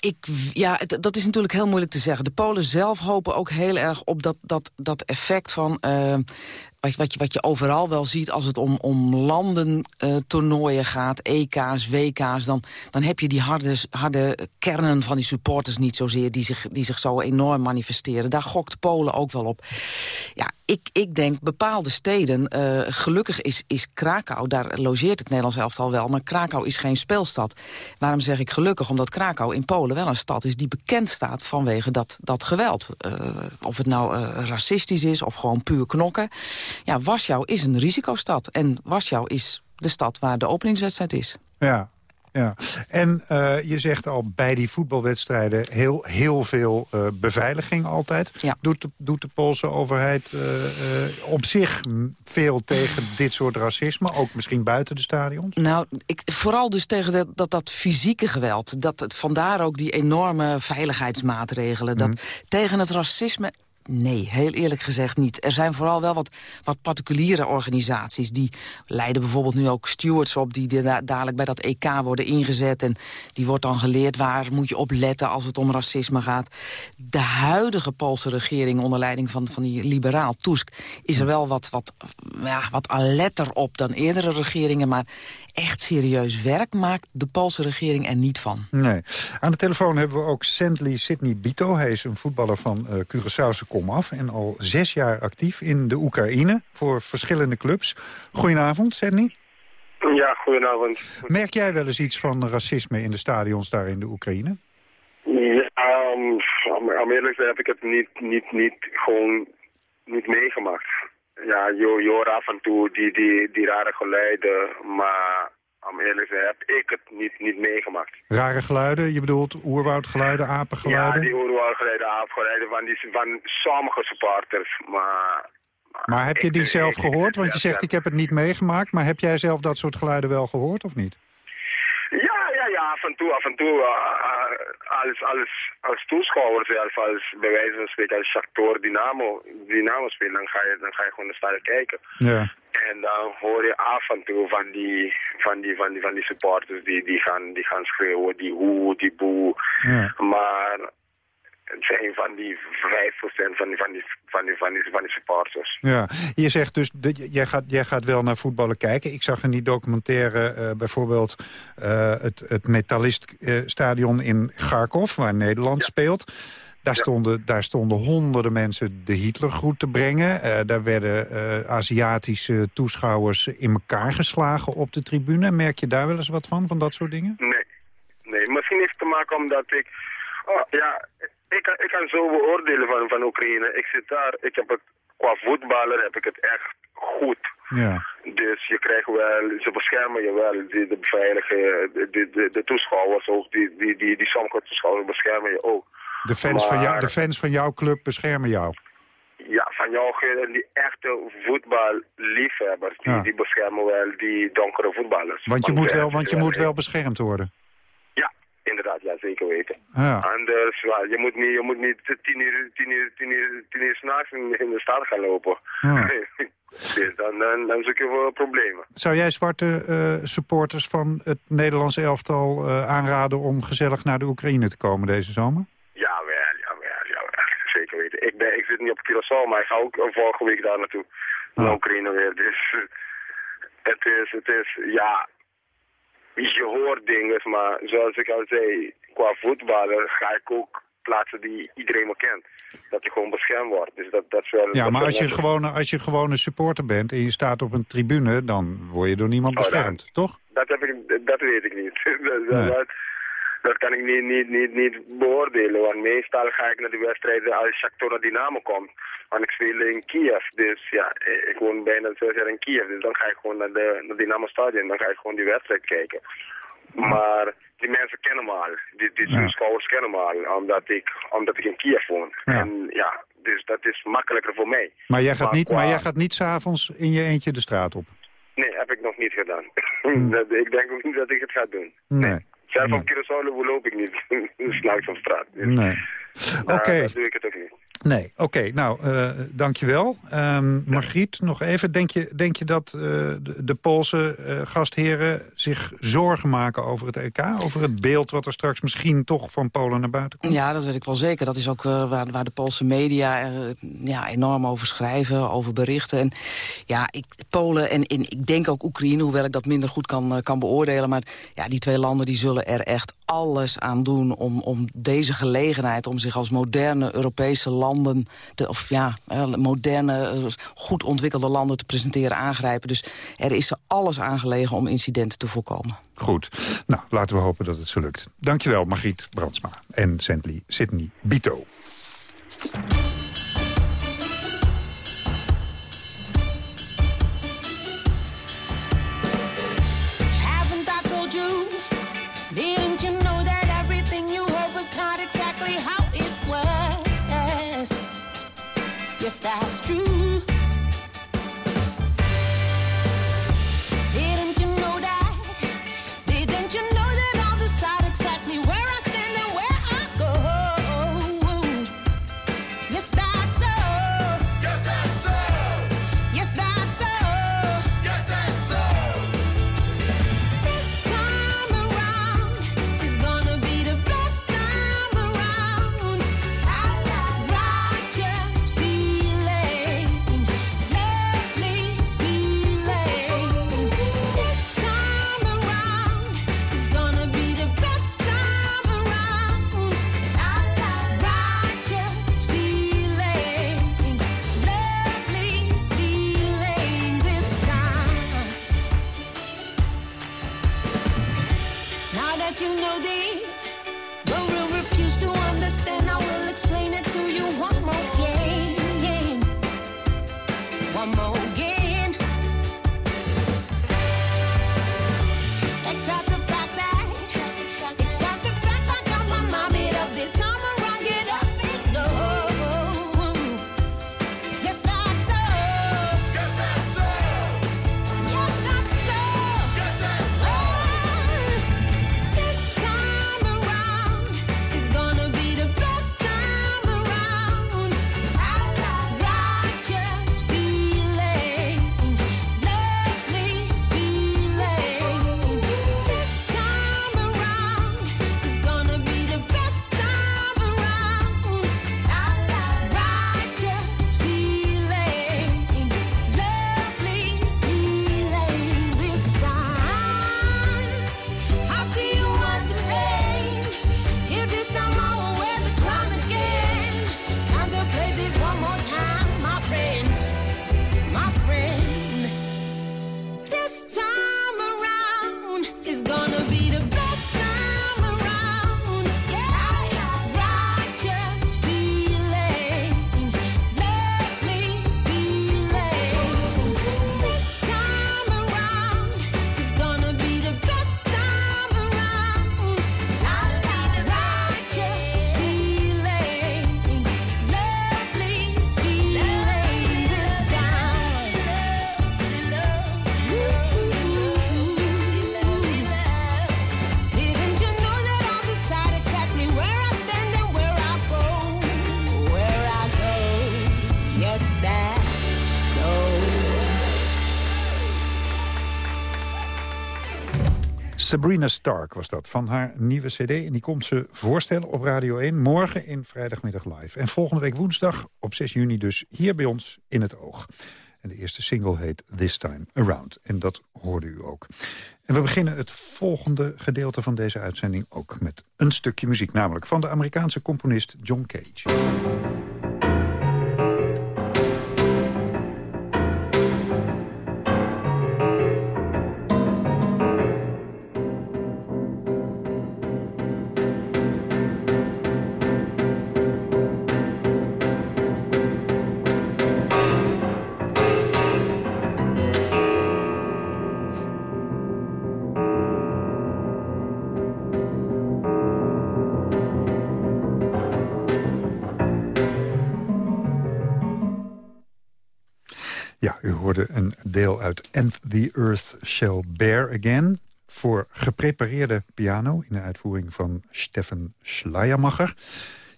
R: Ik, ja, dat is natuurlijk heel moeilijk te zeggen. De Polen zelf hopen ook heel erg op dat, dat, dat effect van... Uh, wat, wat, je, wat je overal wel ziet als het om, om landen eh, gaat, EK's, WK's... Dan, dan heb je die harde, harde kernen van die supporters niet zozeer... Die zich, die zich zo enorm manifesteren. Daar gokt Polen ook wel op. Ja, ik, ik denk bepaalde steden... eh, gelukkig is, is Krakau, daar logeert het Nederlands elftal wel... maar Krakau is geen speelstad. Waarom zeg ik gelukkig? Omdat Krakau in Polen wel een stad is... die bekend staat vanwege dat, dat geweld. Eh, of het nou racistisch is of gewoon puur knokken. Ja, Warschau is een risicostad. En Warschau is de stad waar de openingswedstrijd is.
F: Ja, ja. En eh, je zegt al bij die voetbalwedstrijden heel, heel veel eh, beveiliging altijd. Doet, de, doet de Poolse overheid eh, op zich veel tegen dit soort racisme? Ook misschien buiten de stadions?
R: Nou, ik, vooral dus tegen dat, dat, dat fysieke geweld. Dat, het, vandaar ook die enorme veiligheidsmaatregelen. Dat, Tegen het racisme Nee, heel eerlijk gezegd niet. Er zijn vooral wel wat, wat particuliere organisaties... die leiden bijvoorbeeld nu ook stewards op... die da dadelijk bij dat EK worden ingezet. En die wordt dan geleerd waar moet je op letten als het om racisme gaat. De huidige Poolse regering onder leiding van, van die liberaal Tusk... is er wel wat, wat, ja, wat alerter op dan eerdere regeringen. Maar echt serieus werk maakt de Poolse regering er niet van.
F: Nee. Aan de telefoon hebben we ook Sandley Sidney Bito. Hij is een voetballer van uh, Curaçaose komaf... en al zes jaar actief in de Oekraïne voor verschillende clubs. Goedenavond, Sandley.
S: Ja, goedenavond.
F: Merk jij wel eens iets van racisme in de stadions daar in de Oekraïne?
S: Ja, um, om eerlijk te zijn heb ik het niet, niet, niet, gewoon niet meegemaakt. Ja, je, je hoort af en toe die, die, die rare geluiden, maar om eerlijk te zijn heb ik het niet, niet meegemaakt.
F: Rare geluiden? Je bedoelt oerwoudgeluiden, apengeluiden?
S: Ja, die oerwoudgeluiden, apengeluiden van, die, van sommige supporters, maar...
F: Maar heb je die zelf gehoord? Want je zegt ik heb het niet meegemaakt, maar heb jij zelf dat soort geluiden wel gehoord of niet?
S: En toe, af en toe. Uh, als, als, als toeschouwer zelf, als bij wijze van spreken, als Shakhtar Dynamo, Dynamo speelt, dan ga je, dan ga je gewoon naar kijken.
F: Ja.
S: En dan hoor je af en toe van die, van die, van die, van die supporters die, die, gaan, die gaan schreeuwen, die hoe, die boe.
F: Ja.
S: Maar zijn van die 5% van die, van die, van die, van die, van die supporters.
F: Ja, je zegt dus, dat jij, gaat, jij gaat wel naar voetballen kijken. Ik zag in die documentaire uh, bijvoorbeeld uh, het, het Metalist-stadion in Kharkov, waar Nederland ja. speelt. Daar, stonden, daar stonden honderden mensen de Hitlergroet te brengen. Uh, daar werden Aziatische toeschouwers in elkaar geslagen op de tribune. Merk je daar wel eens wat van, van dat soort dingen?
S: Nee, nee. misschien heeft het te maken omdat ik... Oh, ja, ik kan, ik kan zo beoordelen van, van Oekraïne. Ik zit daar, ik heb het, qua voetballer heb ik het echt goed.
F: Ja.
S: Dus je krijgt wel, ze beschermen je wel, de, de beveiligen, de, de, de, toeschouwers ook, die, die, die, die sommige toeschouwers beschermen je ook.
F: De fans, maar, van jou, de fans van jouw club beschermen jou?
S: Ja, van jou, die echte voetballiefhebbers, die, ja. die beschermen wel die donkere voetballers.
F: Want je moet wel, want je moet wel beschermd worden?
S: Inderdaad, ja, zeker weten.
F: Ja.
S: Anders, ja, je moet niet, je moet niet tien uur, tien uur, tien uur, tien uur s'nachts in, in de stad gaan lopen.
F: Ja.
S: dan, dan, dan zoek je wel problemen.
F: Zou jij zwarte uh, supporters van het Nederlandse elftal uh, aanraden om gezellig naar de Oekraïne te komen deze zomer?
S: Ja, wel, ja, wel, ja, wel. Zeker weten. Ik, ben, ik zit niet op Curaçao, maar ik ga ook vorige week daar naartoe. Naar Oekraïne weer. Dus het is, het is, ja, je hoort dingen, maar zoals ik al zei, qua voetballer ga ik ook plaatsen die iedereen me kent. Dat je gewoon beschermd wordt. Dus dat, dat is wel,
F: ja, maar als je, gewoon, als je gewoon een supporter bent en je staat op een tribune, dan word je door niemand beschermd,
S: oh,
F: toch?
S: Dat, heb ik, dat weet ik niet. dat, nee. dat, dat, kan ik niet, niet, niet, niet beoordelen. Want meestal ga ik naar die wedstrijden als Shakhtar naar Dynamo komt. Want ik speel in Kiev, dus ja, ik woon bijna zes jaar in Kiev. Dus dan ga ik gewoon naar de naar Dynamo Stadion, dan ga ik gewoon die wedstrijd kijken. Maar die mensen kennen me al, die, die ja. toeschouwers kennen me al, omdat ik, omdat ik in Kiev woon.
F: Ja.
S: En ja, dus dat is makkelijker voor mij.
F: Maar jij gaat maar niet, qua... maar jij gaat niet s'avonds in je eentje de straat op?
S: Nee, heb ik nog niet gedaan. Hmm. ik denk ook niet dat ik het ga doen.
F: Nee. nee.
S: Zelf op Curaçao loop ik niet, s'nachts op straat. Dus
F: nee. Oké. Okay.
S: Dat doe ik het ook niet.
T: Nee, oké. nou, eh dankjewel. Ehm Margriet, nog even. Denk je, denk je dat eh, de, de Poolse eh, gastheren zich zorgen maken over het EK? Over het beeld wat er straks misschien toch van Polen naar buiten komt?
R: Ja, dat weet ik wel zeker. Dat is ook waar, waar de Poolse media ja, enorm over schrijven, over berichten. En ja, ik, Polen en, en ik denk ook Oekraïne, hoewel ik dat minder goed kan, kan beoordelen. Maar ja, die twee landen die zullen er echt alles aan doen om, om deze gelegenheid... om zich als moderne Europese landen, te, of ja, eh, moderne, eh, goed ontwikkelde landen te presenteren, aangrijpen. Dus er is alles aangelegen om incidenten te voorkomen.
T: Goed. Nou, laten we hopen dat het zo lukt. Dankjewel, Margriet Brandsma en Sydney, Sydney Bito. Sabrina Stark was dat, van haar nieuwe cd. En die komt ze voorstellen op Radio 1 morgen in Vrijdagmiddag Live. En volgende week woensdag op 6 juni dus hier bij ons in het oog. En de eerste single heet This Time Around. En dat hoorde u ook. En we beginnen het volgende gedeelte van deze uitzending ook met een stukje muziek. Namelijk van de Amerikaanse componist John Cage. And the Earth Shall Bear Again... voor geprepareerde piano in de uitvoering van Steffen Schleiermacher.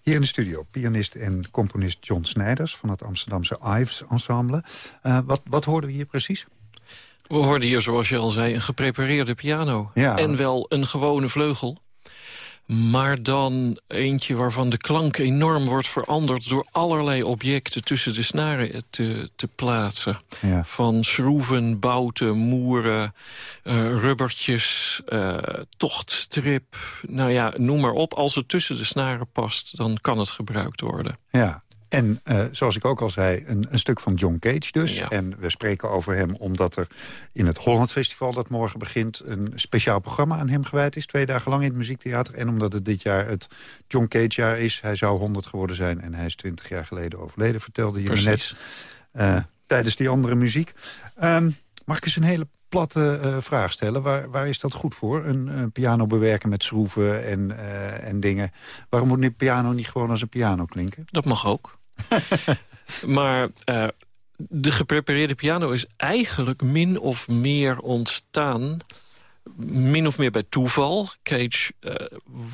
F: Hier in de studio, pianist en componist John Snijders... van het Amsterdamse Ives Ensemble. Eh, wat, wat hoorden we hier precies?
U: We hoorden hier, zoals je al zei, een geprepareerde piano.
F: Ja.
U: En wel een gewone vleugel. Maar dan eentje waarvan de klank enorm wordt veranderd... door allerlei objecten tussen de snaren te, te plaatsen.
F: Ja.
U: Van schroeven, bouten, moeren, eh, rubbertjes, eh, tochtstrip. Nou ja, noem maar op. Als het tussen de snaren past, dan kan het gebruikt worden.
F: Ja, en eh, zoals ik ook al zei, een, een stuk van John Cage dus. En we spreken over hem omdat er in het Holland Festival... dat morgen begint, een speciaal programma aan hem gewijd is. Twee dagen lang in het Muziektheater. En omdat het dit jaar het John Cage jaar is. Hij zou 100 geworden zijn en hij is 20 jaar geleden overleden, vertelde je me net. Eh, tijdens die andere muziek. Ehm, mag ik eens een hele platte eh, vraag stellen? Waar, waar is dat goed voor? Een, een piano bewerken met schroeven en, eh, en dingen. Waarom moet een piano niet gewoon als een piano klinken?
U: Dat mag ook. maar eh, de geprepareerde piano is eigenlijk min of meer ontstaan... min of meer bij toeval. Cage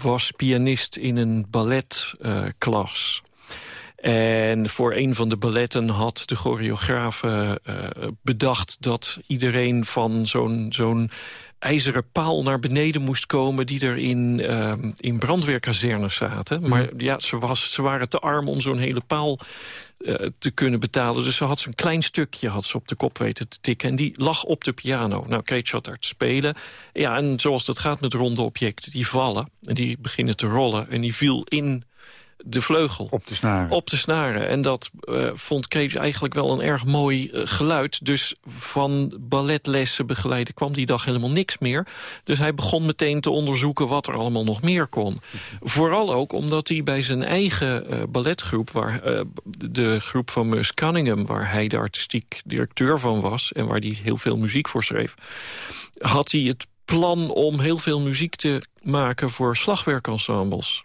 U: was pianist in een balletklas... En voor een van de balletten had de choreograaf eh, bedacht... dat iedereen van zo'n zo'n ijzeren paal naar beneden moest komen... die er in, eh, in brandweerkazernes zaten. Maar ja, ze, was, ze waren te arm om zo'n hele paal eh, te kunnen betalen. Dus ze had zo'n klein stukje had ze op de kop weten te tikken. En die lag op de piano. Nou, Kate zat daar te spelen. Ja, en zoals dat gaat met ronde objecten, die vallen. En die beginnen te rollen. En die viel in de vleugel.
F: Op de snaren.
U: Op de snaren. En dat eh, vond Cage eigenlijk wel een erg mooi eh, geluid. Dus van balletlessen begeleiden kwam die dag helemaal niks meer. Dus hij begon meteen te onderzoeken wat er allemaal nog meer kon. Vooral ook omdat hij bij zijn eigen eh, balletgroep... Waar, de groep van Mus Cunningham, waar hij de artistiek directeur van was... en waar hij heel veel muziek voor schreef... had hij het plan om heel veel muziek te maken voor slagwerkensembles.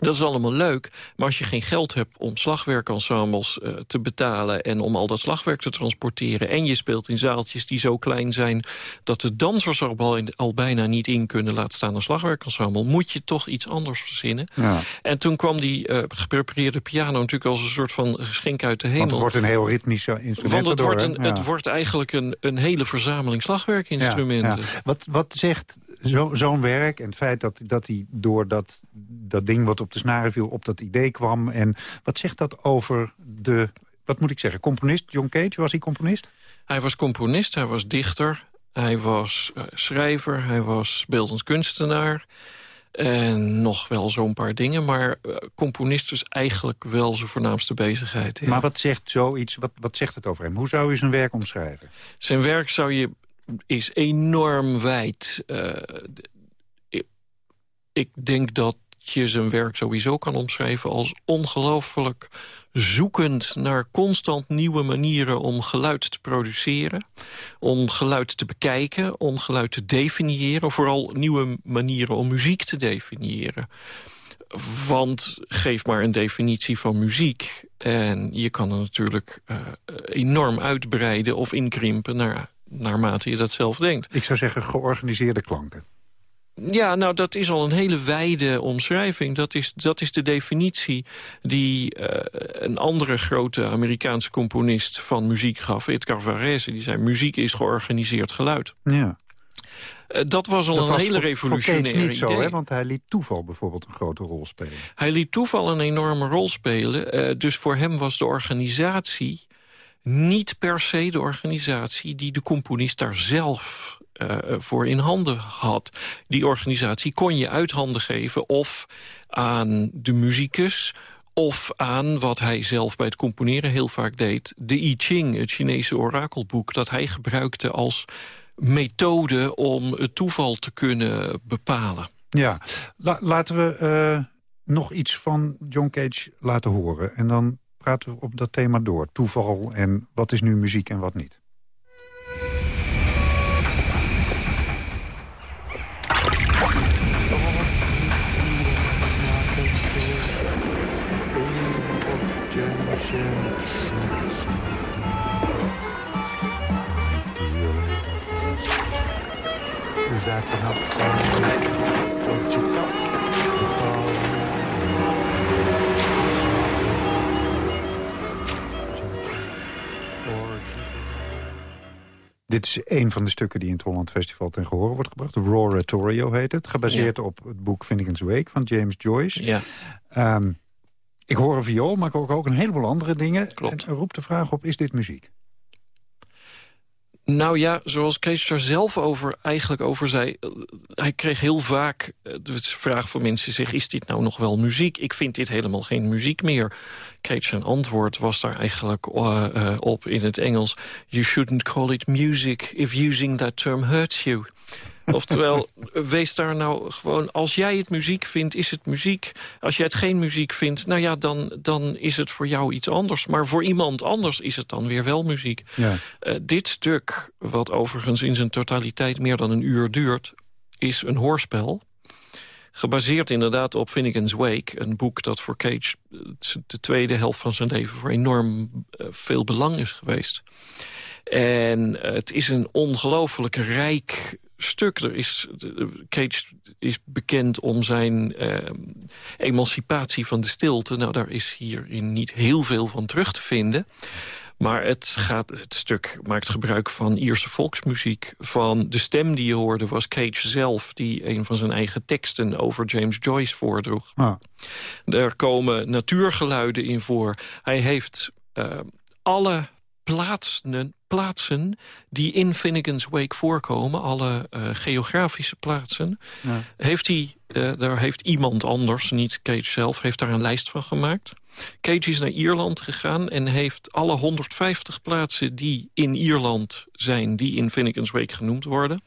U: Dat is allemaal leuk, maar als je geen geld hebt om slagwerkensembles eh, te betalen... en om al dat slagwerk te transporteren... en je speelt in zaaltjes die zo klein zijn... dat de dansers er al, al bijna niet in kunnen, laat staan een slagwerkensemble... moet je toch iets anders verzinnen.
F: Ja.
U: En toen kwam die eh, geprepareerde piano natuurlijk als een soort van geschenk uit de hemel.
F: Want het wordt een heel ritmisch eh, instrument.
U: Want het, wordt,
F: hè?
U: een,
F: Ja.
U: het wordt eigenlijk een, een hele verzameling slagwerkinstrumenten.
F: Ja. Wat, wat zegt zo- zo'n werk en het feit dat, dat hij door dat, dat ding wat op de snaren viel... op dat idee kwam. En wat zegt dat over de, wat moet ik zeggen, componist John Cage? Was hij componist?
U: Hij was componist, hij was dichter, hij was eh, schrijver, hij was beeldend kunstenaar. En nog wel zo'n paar dingen, maar eh, componist is eigenlijk wel zijn voornaamste bezigheid. ja.
F: Maar wat zegt zoiets, wat, wat zegt het over hem? Hoe zou u zijn werk omschrijven?
U: Zijn werk zou je, is enorm wijd. Eh, ik denk dat je zijn werk sowieso kan omschrijven als ongelooflijk zoekend naar constant nieuwe manieren om geluid te produceren. Om geluid te bekijken, om geluid te definiëren. Vooral nieuwe manieren om muziek te definiëren. Want geef maar een definitie van muziek. En je kan er natuurlijk eh, enorm uitbreiden of inkrimpen naar, naarmate je dat zelf denkt.
F: Ik zou zeggen georganiseerde klanken.
U: Ja, nou, dat is al een hele wijde omschrijving. Dat is, dat is de definitie die eh, een andere grote Amerikaanse componist van muziek gaf, Edgar Varese. Die zei, muziek is georganiseerd geluid.
F: Ja.
U: Eh, dat was al
F: dat
U: een
F: was
U: hele revolutionaire
F: niet
U: idee.
F: zo, hè? want hij liet toeval bijvoorbeeld een grote rol spelen.
U: Hij liet toeval een enorme rol spelen. eh, dus voor hem was de organisatie niet per se de organisatie... die de componist daar zelf eh, voor in handen had. Die organisatie kon je uit handen geven of aan de muzikus of aan wat hij zelf bij het componeren heel vaak deed... de I Ching, het Chinese orakelboek, dat hij gebruikte als methode... om het toeval te kunnen bepalen.
F: Ja, La- laten we eh, nog iets van John Cage laten horen. En dan praten we op dat thema door. Toeval en wat is nu muziek en wat niet. Dit is een van de stukken die in het Holland Festival ten gehore wordt gebracht. *Roratorio* heet het. Gebaseerd op het boek Finnegan's Wake van James Joyce.
U: Ja.
F: Ehm, ik hoor een viool, maar ik hoor ook een heleboel andere dingen. Klopt. En roept de vraag op, is dit muziek?
U: Nou ja, zoals Kees er zelf over, eigenlijk over zei... eh, hij kreeg heel vaak eh, de vraag van mensen zich... is dit nou nog wel muziek? Ik vind dit helemaal geen muziek meer. Kees zijn antwoord was daar eigenlijk eh, op in het Engels... You shouldn't call it music if using that term hurts you. Oftewel, wees daar nou gewoon... als jij het muziek vindt, is het muziek. Als jij het geen muziek vindt, nou ja, dan, dan is het voor jou iets anders. Maar voor iemand anders is het dan weer wel muziek.
F: Ja.
U: Eh, dit stuk, wat overigens in zijn totaliteit meer dan een uur duurt... is een hoorspel. Gebaseerd inderdaad op Finnegan's Wake. Een boek dat voor Cage eh, de tweede helft van zijn leven... voor enorm eh, veel belang is geweest. En het is een ongelooflijk rijk stuk. Er is, Cage is bekend om zijn eh, emancipatie van de stilte. Nou, daar is hierin niet heel veel van terug te vinden. Maar het, gaat, het stuk maakt gebruik van Ierse volksmuziek. Van de stem die je hoorde was Cage zelf... die een van zijn eigen teksten over James Joyce voordroeg.
F: Ah.
U: Er komen natuurgeluiden in voor. Hij heeft eh, alle plaatsen, plaatsen die in Finnegan's Wake voorkomen... alle eh, geografische plaatsen...
F: Ja.
U: heeft hij, eh, daar heeft iemand anders, niet Cage zelf... heeft daar een lijst van gemaakt. Cage is naar Ierland gegaan en heeft alle 150 plaatsen die in Ierland zijn... die in Finnegan's Wake genoemd worden.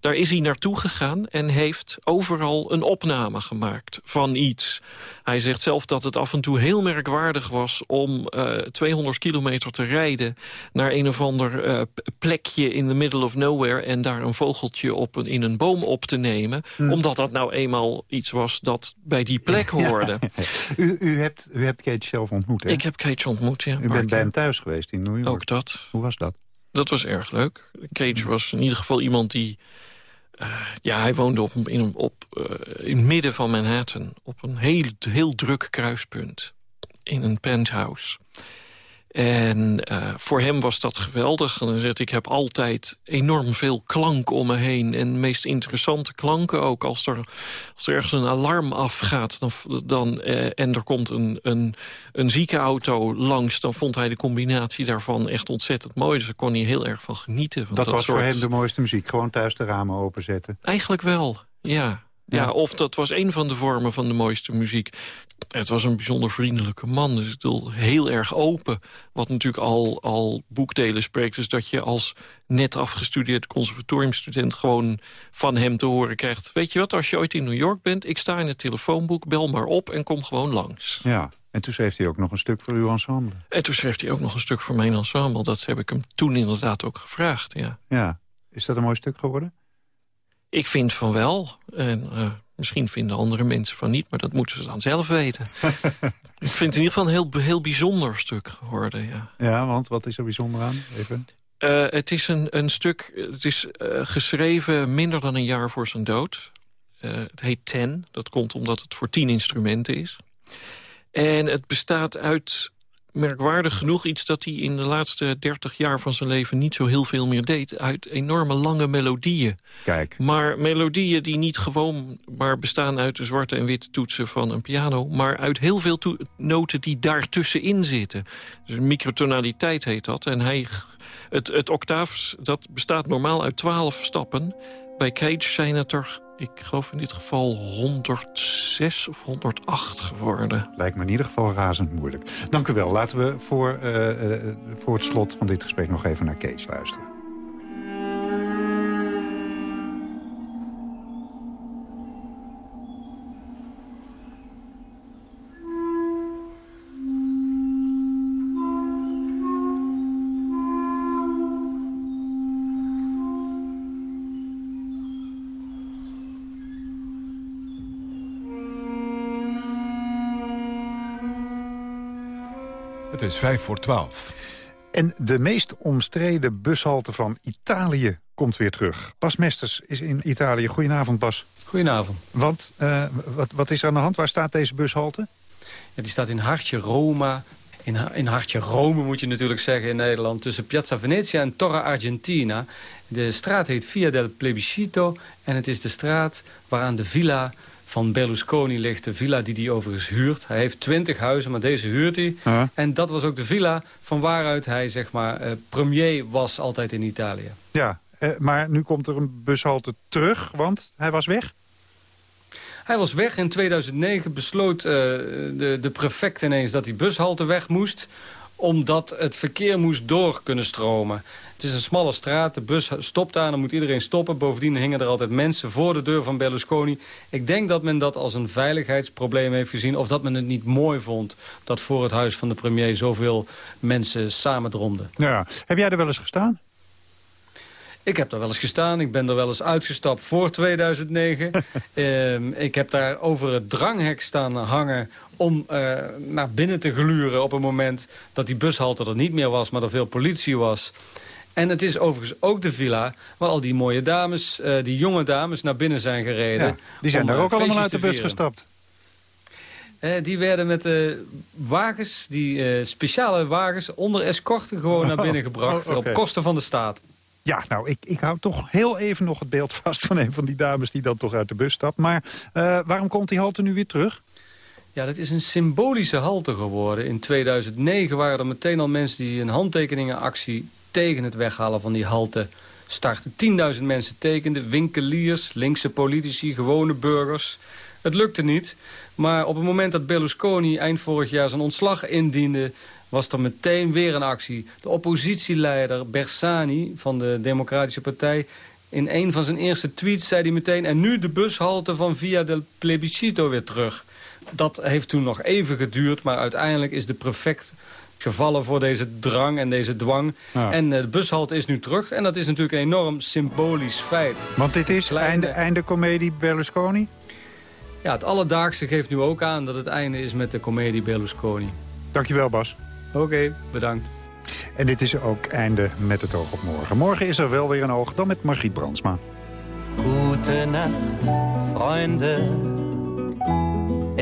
U: Daar is hij naartoe gegaan en heeft overal een opname gemaakt van iets. Hij zegt zelf dat het af en toe heel merkwaardig was... om eh 200 kilometer te rijden naar een of ander eh, plekje in the middle of nowhere... en daar een vogeltje op een, in een boom op te nemen. Omdat dat nou eenmaal iets was dat bij die plek hoorde.
F: U, u, hebt, u hebt Cage zelf ontmoet, hè?
U: Ik heb Cage ontmoet, ja.
F: U bent bij hem thuis geweest in New York.
U: Ook dat.
F: Hoe was dat?
U: Dat was erg leuk. Cage was in ieder geval iemand die... eh, ja, hij woonde op, in, op, eh, in het midden van Manhattan. Op een heel, heel druk kruispunt. In een penthouse. En eh, voor hem was dat geweldig. En dan zegt ik heb altijd enorm veel klank om me heen. En de meest interessante klanken ook. Als er, als er ergens een alarm afgaat dan, dan, eh, en er komt een, een, een ziekenauto langs... dan vond hij de combinatie daarvan echt ontzettend mooi. Dus daar kon hij heel erg van genieten. Van
F: Dat,
U: dat,
F: was
U: soort...
F: voor hem de mooiste muziek. Gewoon thuis de ramen openzetten.
U: Eigenlijk wel, ja. Ja, of dat was een van de vormen van de mooiste muziek. Het was een bijzonder vriendelijke man, dus ik bedoel, heel erg open. Wat natuurlijk al, al boekdelen spreekt. Dus dat je als net afgestudeerd conservatoriumstudent... gewoon van hem te horen krijgt... weet je wat, als je ooit in New York bent... ik sta in het telefoonboek, bel maar op en kom gewoon langs.
F: Ja, en toen schreef hij ook nog een stuk voor uw ensemble.
U: En toen schreef hij ook nog een stuk voor mijn ensemble. Dat heb ik hem toen inderdaad ook gevraagd, ja.
F: Ja, is dat een mooi stuk geworden?
U: Ik vind van wel. En eh, misschien vinden andere mensen van niet, maar dat moeten ze dan zelf weten. ik vind het in ieder geval een heel, heel bijzonder stuk geworden, ja.
F: Ja, want wat is er bijzonder aan? Even.
U: Eh, het is een, een stuk, het is eh, geschreven minder dan een jaar voor zijn dood. Het heet Ten, dat komt omdat het voor tien instrumenten is. En het bestaat uit, merkwaardig genoeg... iets dat hij in de laatste dertig jaar van zijn leven niet zo heel veel meer deed... uit enorme lange melodieën.
F: Kijk.
U: Maar melodieën die niet gewoon maar bestaan uit de zwarte en witte toetsen van een piano... maar uit heel veel noten die daartussenin zitten. Dus microtonaliteit heet dat. En hij, het, het octaafs, dat bestaat normaal uit twaalf stappen. Bij Cage zijn het er, ik geloof in dit geval, 106 of 108 geworden.
F: Lijkt me in ieder geval razend moeilijk. Dank u wel. Laten we voor, eh, eh, voor het slot van dit gesprek nog even naar Kees luisteren.
E: Is vijf voor twaalf.
F: En de meest omstreden bushalte van Italië komt weer terug. Bas Mesters is in Italië. Goedenavond, Bas.
V: Goedenavond.
F: Want, eh, wat, wat is er aan de hand? Waar staat deze bushalte?
V: Ja, die staat in hartje Roma. in, in hartje Rome moet je natuurlijk zeggen in Nederland... tussen Piazza Venezia en Torre Argentina. De straat heet Via del Plebiscito en het is de straat waaraan de villa van Berlusconi ligt. De villa die hij overigens huurt. Hij heeft twintig huizen, maar deze huurt hij. En dat was ook de villa van waaruit hij zeg maar, eh, premier was altijd in Italië.
F: Ja, eh, maar nu komt er een bushalte terug, want hij was weg.
V: Hij was weg. In 2009 besloot eh, de, de prefect ineens dat die bushalte weg moest omdat het verkeer moest door kunnen stromen. Het is een smalle straat, de bus stopt daar, dan moet iedereen stoppen. Bovendien hingen er altijd mensen voor de deur van Berlusconi. Ik denk dat men dat als een veiligheidsprobleem heeft gezien... of dat men het niet mooi vond dat voor het huis van de premier... zoveel mensen samendromden.
F: Ja. Heb jij er wel eens gestaan?
V: Ik heb daar wel eens gestaan. Ik ben er wel eens uitgestapt voor 2009. Ehm, ik heb daar over het dranghek staan hangen om eh, naar binnen te gluren op een moment dat die bushalte er niet meer was, maar er veel politie was. En het is overigens ook de villa waar al die mooie dames, eh, die jonge dames, naar binnen zijn gereden.
F: Ja, die zijn daar
V: eh,
F: ook allemaal uit de bus gestapt.
V: Die werden met eh, wagens, die speciale wagens, onder escorte gewoon naar binnen gebracht.
F: Oh.
V: Op kosten van de staat.
F: Ja, nou, ik, ik hou toch heel even nog het beeld vast van een van die dames die dan toch uit de bus stapt. Maar waarom komt die halte nu weer terug?
V: Ja, dat is een symbolische halte geworden. In 2009 waren er meteen al mensen die een handtekeningenactie tegen het weghalen van die halte startten. 10.000 mensen tekenden, winkeliers, linkse politici, gewone burgers. Het lukte niet, maar op het moment dat Berlusconi eind vorig jaar zijn ontslag indiende was er meteen weer een actie. De oppositieleider Bersani van de Democratische Partij... in een van zijn eerste tweets zei hij meteen... en nu de bushalte van Via del Plebiscito weer terug. Dat heeft toen nog even geduurd, maar uiteindelijk is de prefect gevallen voor deze drang en deze dwang.
F: Ja.
V: En eh, de bushalte is nu terug. En dat is natuurlijk een enorm symbolisch feit.
F: Want dit is
V: Kleine-
F: einde, einde comedie Berlusconi?
V: Ja, het alledaagse geeft nu ook aan dat het einde is met de comedie Berlusconi.
F: Dankjewel, Bas.
V: Oké, bedankt.
F: En dit is ook einde met het oog op morgen. Morgen is er wel weer een oog, dan met Margriet Brandsma.
D: Gute Nacht, Freunde.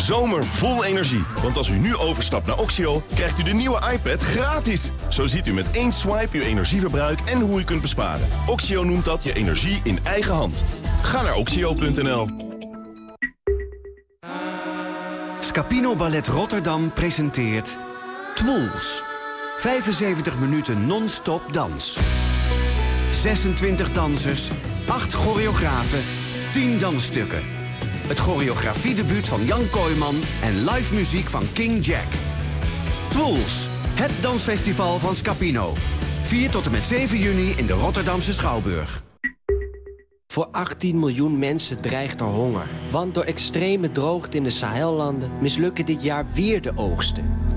W: Zomer vol energie. Want als u nu overstapt naar Oxio, krijgt u de nieuwe iPad gratis. Zo ziet u met één swipe uw energieverbruik en hoe u kunt besparen. Oxio noemt dat je energie in eigen hand. Ga naar oxio.nl.
X: Scapino Ballet Rotterdam presenteert Twools. 75 minuten non-stop dans. 26 dansers, 8 choreografen, 10 dansstukken. Het choreografiedebuut van Jan Kooijman en live muziek van King Jack. Twools, het dansfestival van Scapino. 4 tot en met 7 juni in de Rotterdamse Schouwburg.
Y: Voor 18 miljoen mensen dreigt er honger. Want door extreme droogte in de Sahellanden mislukken dit jaar weer de oogsten.